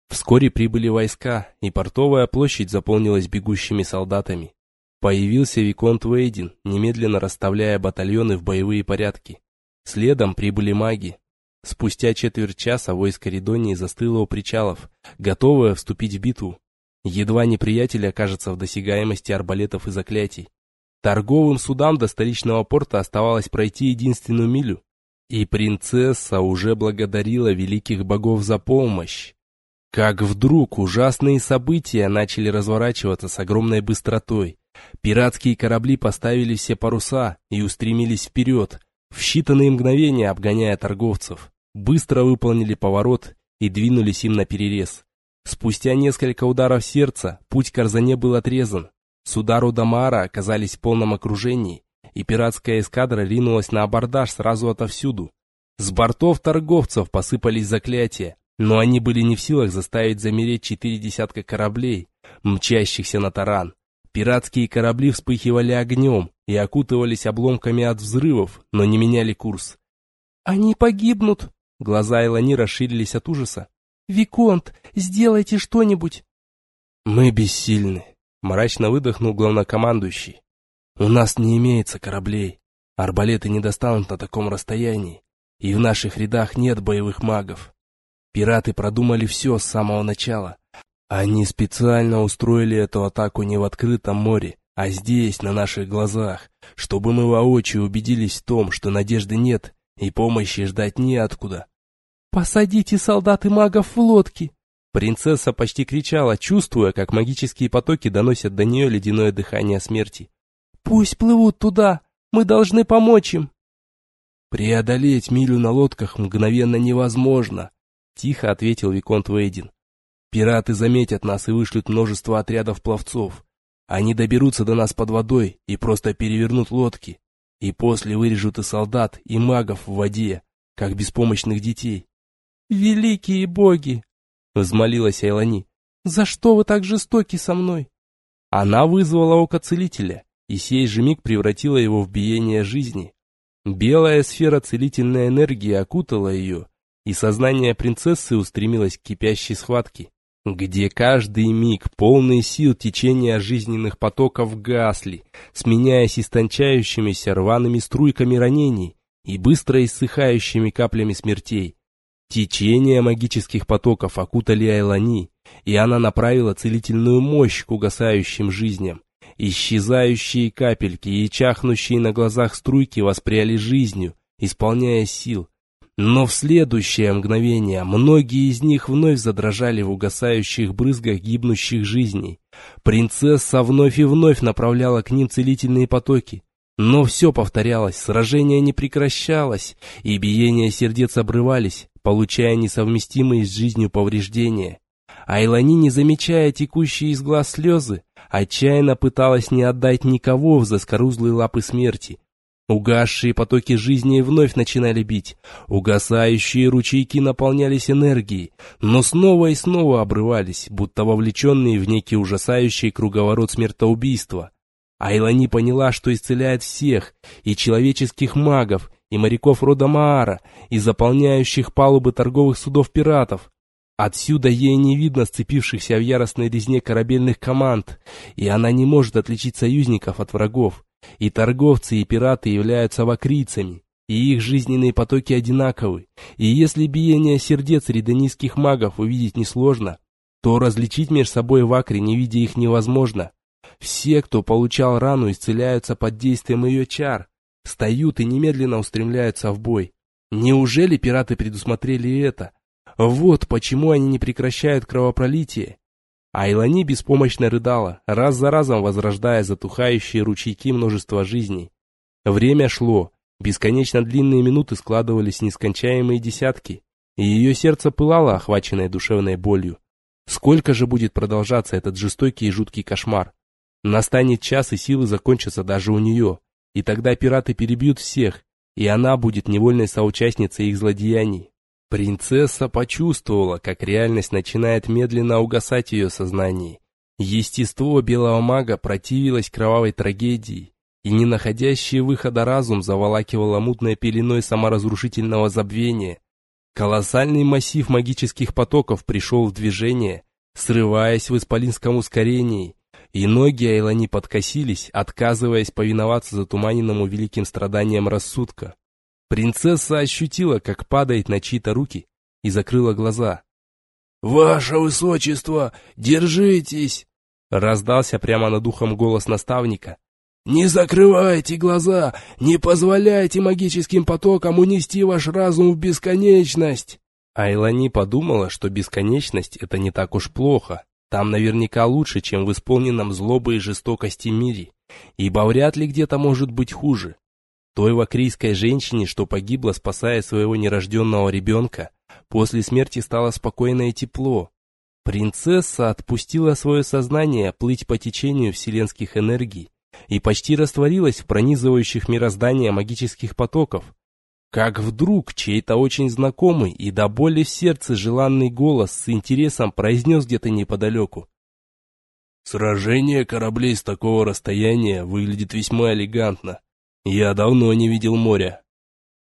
Вскоре прибыли войска, и портовая площадь заполнилась бегущими солдатами. Появился Виконт Вейдин, немедленно расставляя батальоны в боевые порядки. Следом прибыли маги. Спустя четверть часа войско Ридонии застыло у причалов, готовое вступить в битву. Едва неприятель окажется в досягаемости арбалетов и заклятий. Торговым судам до столичного порта оставалось пройти единственную милю. И принцесса уже благодарила великих богов за помощь. Как вдруг ужасные события начали разворачиваться с огромной быстротой. Пиратские корабли поставили все паруса и устремились вперед, в считанные мгновения обгоняя торговцев. Быстро выполнили поворот и двинулись им на перерез. Спустя несколько ударов сердца путь к Арзане был отрезан. Судару Дамара оказались в полном окружении, и пиратская эскадра ринулась на абордаж сразу отовсюду. С бортов торговцев посыпались заклятия, но они были не в силах заставить замереть четыре десятка кораблей, мчащихся на таран. Пиратские корабли вспыхивали огнем и окутывались обломками от взрывов, но не меняли курс. «Они погибнут!» Глаза Элани расширились от ужаса. «Виконт, сделайте что-нибудь!» «Мы бессильны», — мрачно выдохнул главнокомандующий. «У нас не имеется кораблей. Арбалеты не достанут на таком расстоянии, и в наших рядах нет боевых магов. Пираты продумали все с самого начала. Они специально устроили эту атаку не в открытом море, а здесь, на наших глазах, чтобы мы воочию убедились в том, что надежды нет и помощи ждать неоткуда. «Посадите солдат и магов в лодки!» Принцесса почти кричала, чувствуя, как магические потоки доносят до нее ледяное дыхание смерти. «Пусть плывут туда! Мы должны помочь им!» «Преодолеть милю на лодках мгновенно невозможно!» Тихо ответил Виконт Вейдин. Пираты заметят нас и вышлют множество отрядов пловцов. Они доберутся до нас под водой и просто перевернут лодки. И после вырежут и солдат, и магов в воде, как беспомощных детей. «Великие боги!» — взмолилась Айлани. «За что вы так жестоки со мной?» Она вызвала око целителя, и сей же миг превратила его в биение жизни. Белая сфера целительной энергии окутала ее, и сознание принцессы устремилось к кипящей схватке, где каждый миг полный сил течения жизненных потоков гасли, сменяясь истончающимися рваными струйками ранений и быстро иссыхающими каплями смертей. Течение магических потоков окутали Айлани, и она направила целительную мощь к угасающим жизням. Исчезающие капельки и чахнущие на глазах струйки воспряли жизнью, исполняя сил, но в следующее мгновение многие из них вновь задрожали в угасающих брызгах гибнущих жизней. Принцесса вновь и вновь направляла к ним целительные потоки. Но все повторялось, сражение не прекращалось, и биения сердец обрывались, получая несовместимые с жизнью повреждения. Айлани, не замечая текущие из глаз слезы, отчаянно пыталась не отдать никого в заскорузлые лапы смерти, Угасшие потоки жизни вновь начинали бить, угасающие ручейки наполнялись энергией, но снова и снова обрывались, будто вовлеченные в некий ужасающий круговорот смертоубийства. Айлани поняла, что исцеляет всех, и человеческих магов, и моряков рода Маара, и заполняющих палубы торговых судов пиратов. Отсюда ей не видно сцепившихся в яростной резне корабельных команд, и она не может отличить союзников от врагов. И торговцы, и пираты являются вакрийцами, и их жизненные потоки одинаковы. И если биение сердец редонийских магов увидеть несложно, то различить между собой вакри, не видя их, невозможно. Все, кто получал рану, исцеляются под действием ее чар, встают и немедленно устремляются в бой. Неужели пираты предусмотрели это? Вот почему они не прекращают кровопролитие. А Илани беспомощно рыдала, раз за разом возрождая затухающие ручейки множества жизней. Время шло, бесконечно длинные минуты складывались нескончаемые десятки, и ее сердце пылало, охваченное душевной болью. Сколько же будет продолжаться этот жестокий и жуткий кошмар? Настанет час, и силы закончатся даже у нее, и тогда пираты перебьют всех, и она будет невольной соучастницей их злодеяний. Принцесса почувствовала, как реальность начинает медленно угасать в ее сознании. Естество белого мага противилось кровавой трагедии, и не находящий выхода разум заволакивало мутной пеленой саморазрушительного забвения. Колоссальный массив магических потоков пришел в движение, срываясь в исполинском ускорении, и ноги Айлани подкосились, отказываясь повиноваться затуманенному великим страданиям рассудка. Принцесса ощутила, как падает на чьи-то руки, и закрыла глаза. «Ваше высочество, держитесь!» Раздался прямо над ухом голос наставника. «Не закрывайте глаза! Не позволяйте магическим потокам унести ваш разум в бесконечность!» Айлани подумала, что бесконечность — это не так уж плохо. Там наверняка лучше, чем в исполненном злобы и жестокости мире, ибо вряд ли где-то может быть хуже. Той вакрийской женщине, что погибла, спасая своего нерожденного ребенка, после смерти стало спокойно и тепло. Принцесса отпустила свое сознание плыть по течению вселенских энергий и почти растворилась в пронизывающих мироздание магических потоков, как вдруг чей-то очень знакомый и до боли в сердце желанный голос с интересом произнес где-то неподалеку. «Сражение кораблей с такого расстояния выглядит весьма элегантно. Я давно не видел моря».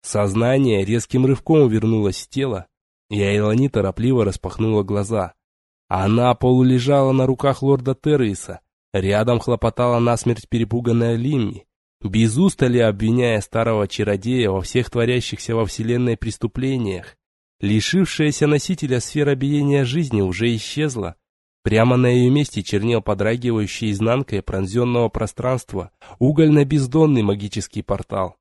Сознание резким рывком вернулось в тело, и Айлани торопливо распахнула глаза. Она полулежала на руках лорда Терриса, рядом хлопотала насмерть перепуганная Лимми, без устали обвиняя старого чародея во всех творящихся во вселенной преступлениях. Лишившаяся носителя сфера биения жизни уже исчезла. Прямо на ее месте чернел подрагивающий изнанкой пронзенного пространства угольно-бездонный магический портал.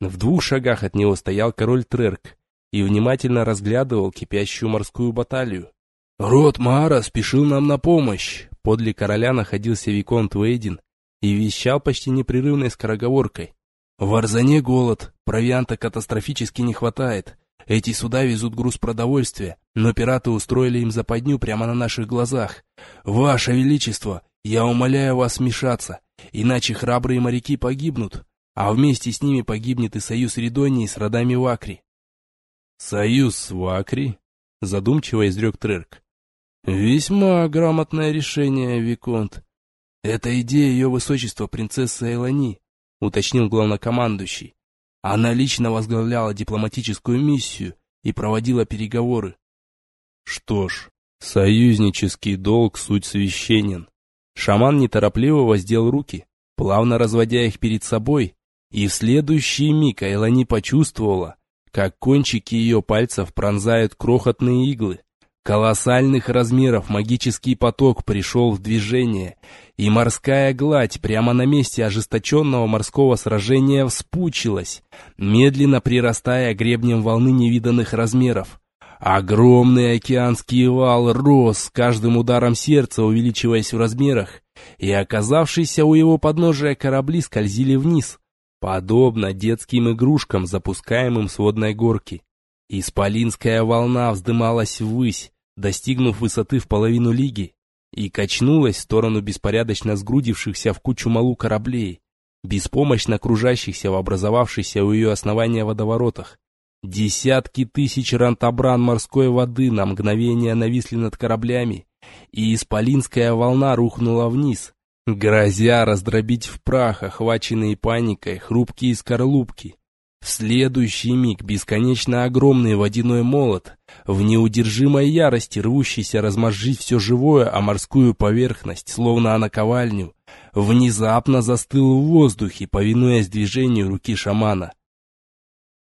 В двух шагах от него стоял король Трерк и внимательно разглядывал кипящую морскую баталию. «Род Маара спешил нам на помощь!» Подле короля находился Виконт Вейдин и вещал почти непрерывной скороговоркой. В Арзане голод, провианта катастрофически не хватает. Эти суда везут груз продовольствия, но пираты устроили им западню прямо на наших глазах. Ваше Величество, я умоляю вас вмешаться, иначе храбрые моряки погибнут, а вместе с ними погибнет и союз Ридонии с родами Вакри. Союз Вакри? Задумчиво изрек Трерк. Весьма грамотное решение, Виконт. «Это идея ее высочества принцессы Элани», — уточнил главнокомандующий. Она лично возглавляла дипломатическую миссию и проводила переговоры. Что ж, союзнический долг суть священен. Шаман неторопливо воздел руки, плавно разводя их перед собой, и в следующий миг Айлани почувствовала, как кончики ее пальцев пронзают крохотные иглы, Колоссальных размеров магический поток пришел в движение, и морская гладь прямо на месте ожесточенного морского сражения вспучилась, медленно прирастая гребнем волны невиданных размеров. Огромный океанский вал рос с каждым ударом сердца, увеличиваясь в размерах, и оказавшиеся у его подножия корабли скользили вниз, подобно детским игрушкам, запускаемым с водной горки. Исполинская волна вздымалась ввысь, достигнув высоты в половину лиги, и качнулась в сторону беспорядочно сгрудившихся в кучу малу кораблей, беспомощно кружащихся в образовавшейся у ее основания водоворотах. Десятки тысяч рантабран морской воды на мгновение нависли над кораблями, и исполинская волна рухнула вниз, грозя раздробить в прах, охваченные паникой, хрупкие скорлупки. В следующий миг бесконечно огромный водяной молот, в неудержимой ярости рвущийся размозжить все живое о морскую поверхность, словно о наковальню, внезапно застыл в воздухе, повинуясь движению руки шамана.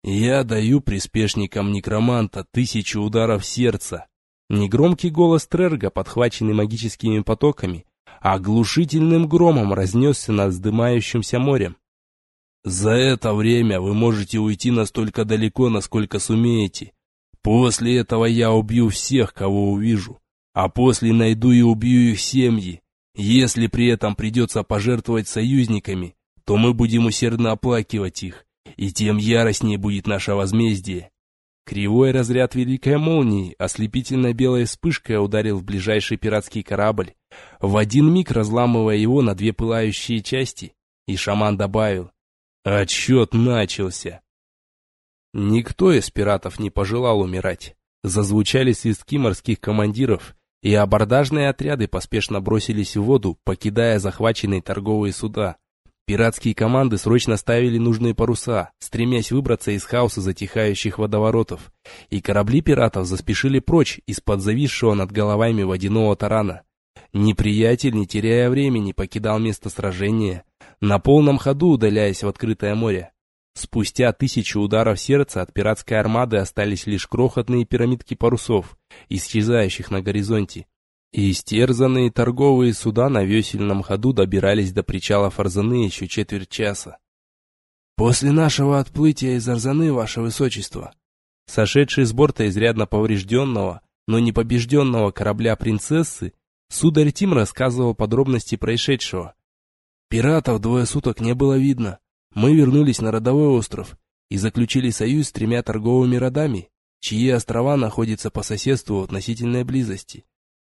«Я даю приспешникам некроманта тысячу ударов сердца». Негромкий голос Трерга, подхваченный магическими потоками, оглушительным громом разнесся над вздымающимся морем. За это время вы можете уйти настолько далеко, насколько сумеете. После этого я убью всех, кого увижу. а после найду и убью их семьи. Если при этом придется пожертвовать союзниками, то мы будем усердно оплакивать их, и тем яростнее будет наше возмездие. Кривой разряд великой молнии, ослепительно белой вспышкой ударил в ближайший пиратский корабль, в один миг разламывая его на две пылающие части, и шаман добавил «Отсчет начался!». Никто из пиратов не пожелал умирать. Зазвучали свистки морских командиров, и абордажные отряды поспешно бросились в воду, покидая захваченные торговые суда. Пиратские команды срочно ставили нужные паруса, стремясь выбраться из хаоса затихающих водоворотов, и корабли пиратов заспешили прочь из-под зависшего над головами водяного тарана. Неприятель, не теряя времени, покидал место сражения, на полном ходу удаляясь в открытое море. Спустя тысячу ударов сердца от пиратской армады остались лишь крохотные пирамидки парусов, исчезающих на горизонте, и истерзанные торговые суда на весельном ходу добирались до причала Фарзаны еще четверть часа. «После нашего отплытия из Арзаны, ваше высочество!» Сошедший с борта изрядно поврежденного, но не побежденного корабля принцессы, сударь Тим рассказывал подробности происшедшего. Пиратов двое суток не было видно. Мы вернулись на родовой остров и заключили союз с тремя торговыми родами, чьи острова находятся по соседству в относительной близости.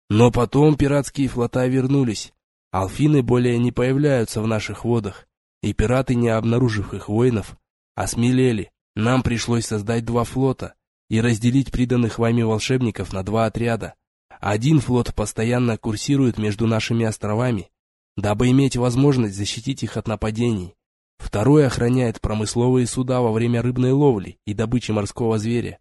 Но потом пиратские флота вернулись. Алфины более не появляются в наших водах, и пираты, не обнаружив их воинов, осмелели. Нам пришлось создать два флота и разделить приданных вами волшебников на два отряда. Один флот постоянно курсирует между нашими островами, дабы иметь возможность защитить их от нападений. Второй охраняет промысловые суда во время рыбной ловли и добычи морского зверя.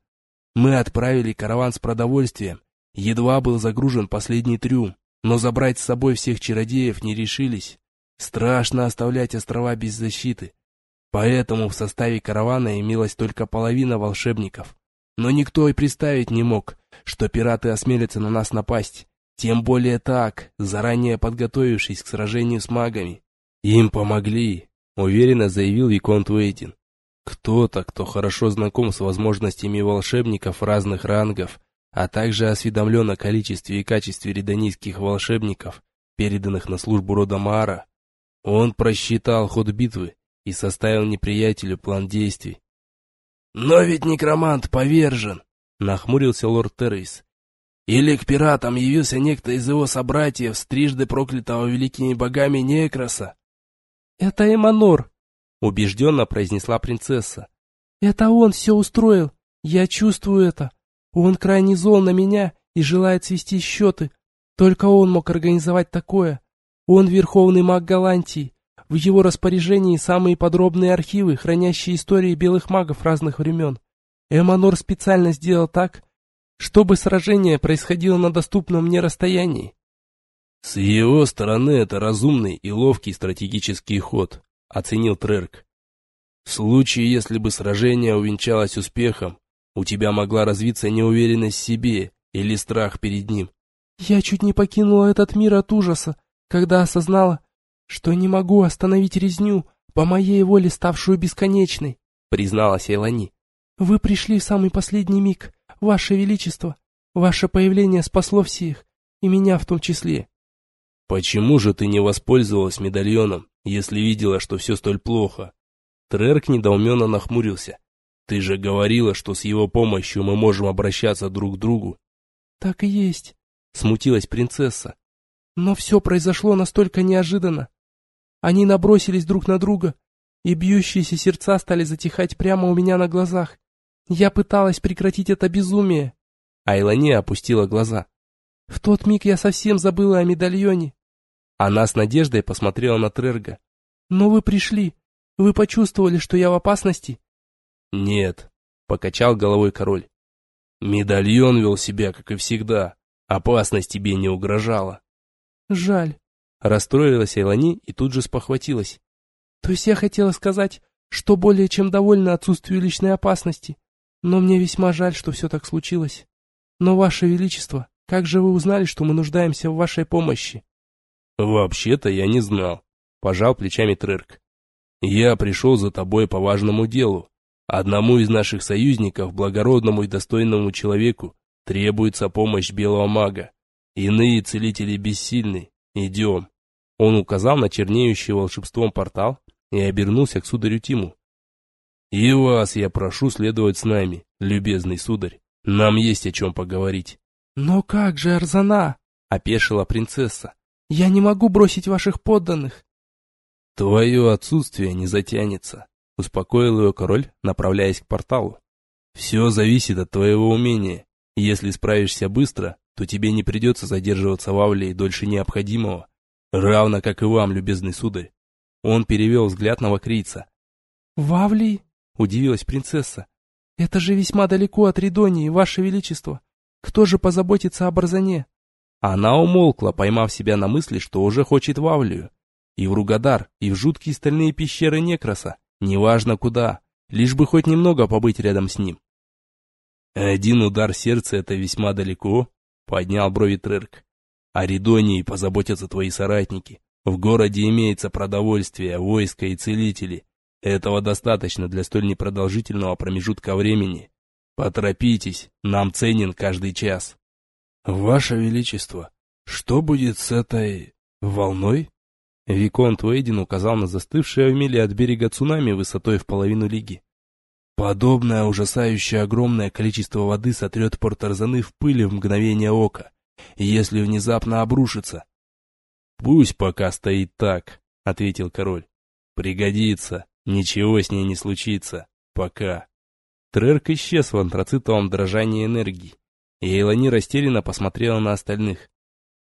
Мы отправили караван с продовольствием Едва был загружен последний трюм, но забрать с собой всех чародеев не решились. Страшно оставлять острова без защиты. Поэтому в составе каравана имелась только половина волшебников. Но никто и представить не мог, что пираты осмелятся на нас напасть. Тем более так, заранее подготовившись к сражению с магами. Им помогли, уверенно заявил Виконт Уэйтин. Кто-то, кто хорошо знаком с возможностями волшебников разных рангов, а также осведомлен о количестве и качестве редонийских волшебников, переданных на службу рода Маара. Он просчитал ход битвы и составил неприятелю план действий. «Но ведь некромант повержен!» — нахмурился лорд Террейс. «Или к пиратам явился некто из его собратьев, стрижды проклятого великими богами Некроса?» «Это Эманор», — убежденно произнесла принцесса. «Это он все устроил, я чувствую это. Он крайне зол на меня и желает свести счеты. Только он мог организовать такое. Он верховный маг Голландии. В его распоряжении самые подробные архивы, хранящие истории белых магов разных времен. Эманор специально сделал так, чтобы сражение происходило на доступном мне расстоянии. С его стороны это разумный и ловкий стратегический ход, оценил Трерк. В случае, если бы сражение увенчалось успехом, у тебя могла развиться неуверенность в себе или страх перед ним. Я чуть не покинула этот мир от ужаса, когда осознала, что не могу остановить резню, по моей воле ставшую бесконечной, призналась Элани. Вы пришли в самый последний миг, Ваше Величество. Ваше появление спасло всех, и меня в том числе. Почему же ты не воспользовалась медальоном, если видела, что все столь плохо? Трерк недоуменно нахмурился. Ты же говорила, что с его помощью мы можем обращаться друг к другу. Так и есть, смутилась принцесса. Но все произошло настолько неожиданно. Они набросились друг на друга, и бьющиеся сердца стали затихать прямо у меня на глазах. Я пыталась прекратить это безумие. Айлани опустила глаза. В тот миг я совсем забыла о медальоне. Она с надеждой посмотрела на Трерга. Но вы пришли. Вы почувствовали, что я в опасности, «Нет», — покачал головой король. «Медальон вел себя, как и всегда. Опасность тебе не угрожала». «Жаль», — расстроилась Элани и тут же спохватилась. «То есть я хотела сказать, что более чем довольна отсутствию личной опасности, но мне весьма жаль, что все так случилось. Но, Ваше Величество, как же вы узнали, что мы нуждаемся в вашей помощи?» «Вообще-то я не знал», — пожал плечами Трерк. «Я пришел за тобой по важному делу. Одному из наших союзников, благородному и достойному человеку, требуется помощь белого мага. Иные целители бессильны. Идем. Он указал на чернеющий волшебством портал и обернулся к сударю Тиму. И вас я прошу следовать с нами, любезный сударь. Нам есть о чем поговорить. Но как же, Арзана? Опешила принцесса. Я не могу бросить ваших подданных. Твое отсутствие не затянется, успокоил ее король, направляясь к порталу. Все зависит от твоего умения. Если справишься быстро, то тебе не придется задерживаться в Авлии дольше необходимого. Равно как и вам, любезный сударь. Он перевел взгляд на вакрийца. «В Авлии?» — удивилась принцесса. «Это же весьма далеко от Ридонии, ваше величество. Кто же позаботится о Барзане?» Она умолкла, поймав себя на мысли, что уже хочет в Авлию. И в Ругадар, и в жуткие стальные пещеры Некроса. Неважно куда, лишь бы хоть немного побыть рядом с ним. «Один удар сердца — это весьма далеко», — поднял брови Трерк. О Ридонии позаботятся твои соратники. В городе имеется продовольствие, войско и целители. Этого достаточно для столь непродолжительного промежутка времени. Поторопитесь, нам ценен каждый час. Ваше Величество, что будет с этой... волной? Виконт Уэйдин указал на застывшее в миле от берега цунами высотой в половину лиги. Подобное ужасающее огромное количество воды сотрет порт Арзаны в пыли в мгновение ока если внезапно обрушится. «Пусть пока стоит так», — ответил король. «Пригодится, ничего с ней не случится. Пока». Трерк исчез в антрацитовом дрожании энергии, и Эйлани растерянно посмотрела на остальных.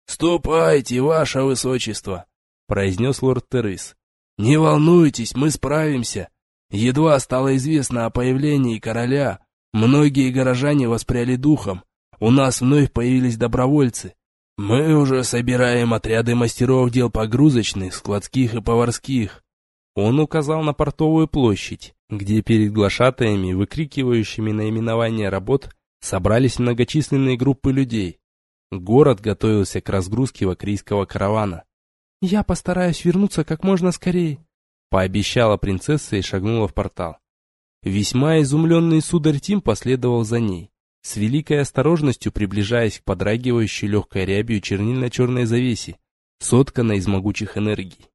«Ступайте, ваше высочество», — произнес лорд Тервис. «Не волнуйтесь, мы справимся. Едва стало известно о появлении короля, многие горожане воспряли духом, у нас вновь появились добровольцы. Мы уже собираем отряды мастеров дел погрузочных, складских и поварских. Он указал на портовую площадь, где перед глашатаями, выкрикивающими наименования работ, собрались многочисленные группы людей. Город готовился к разгрузке вакрийского каравана. «Я постараюсь вернуться как можно скорее», — пообещала принцесса и шагнула в портал. Весьма изумленный сударь Тим последовал за ней с великой осторожностью приближаясь к подрагивающей легкой рябью чернильно-черной завесе, сотканной из могучих энергий.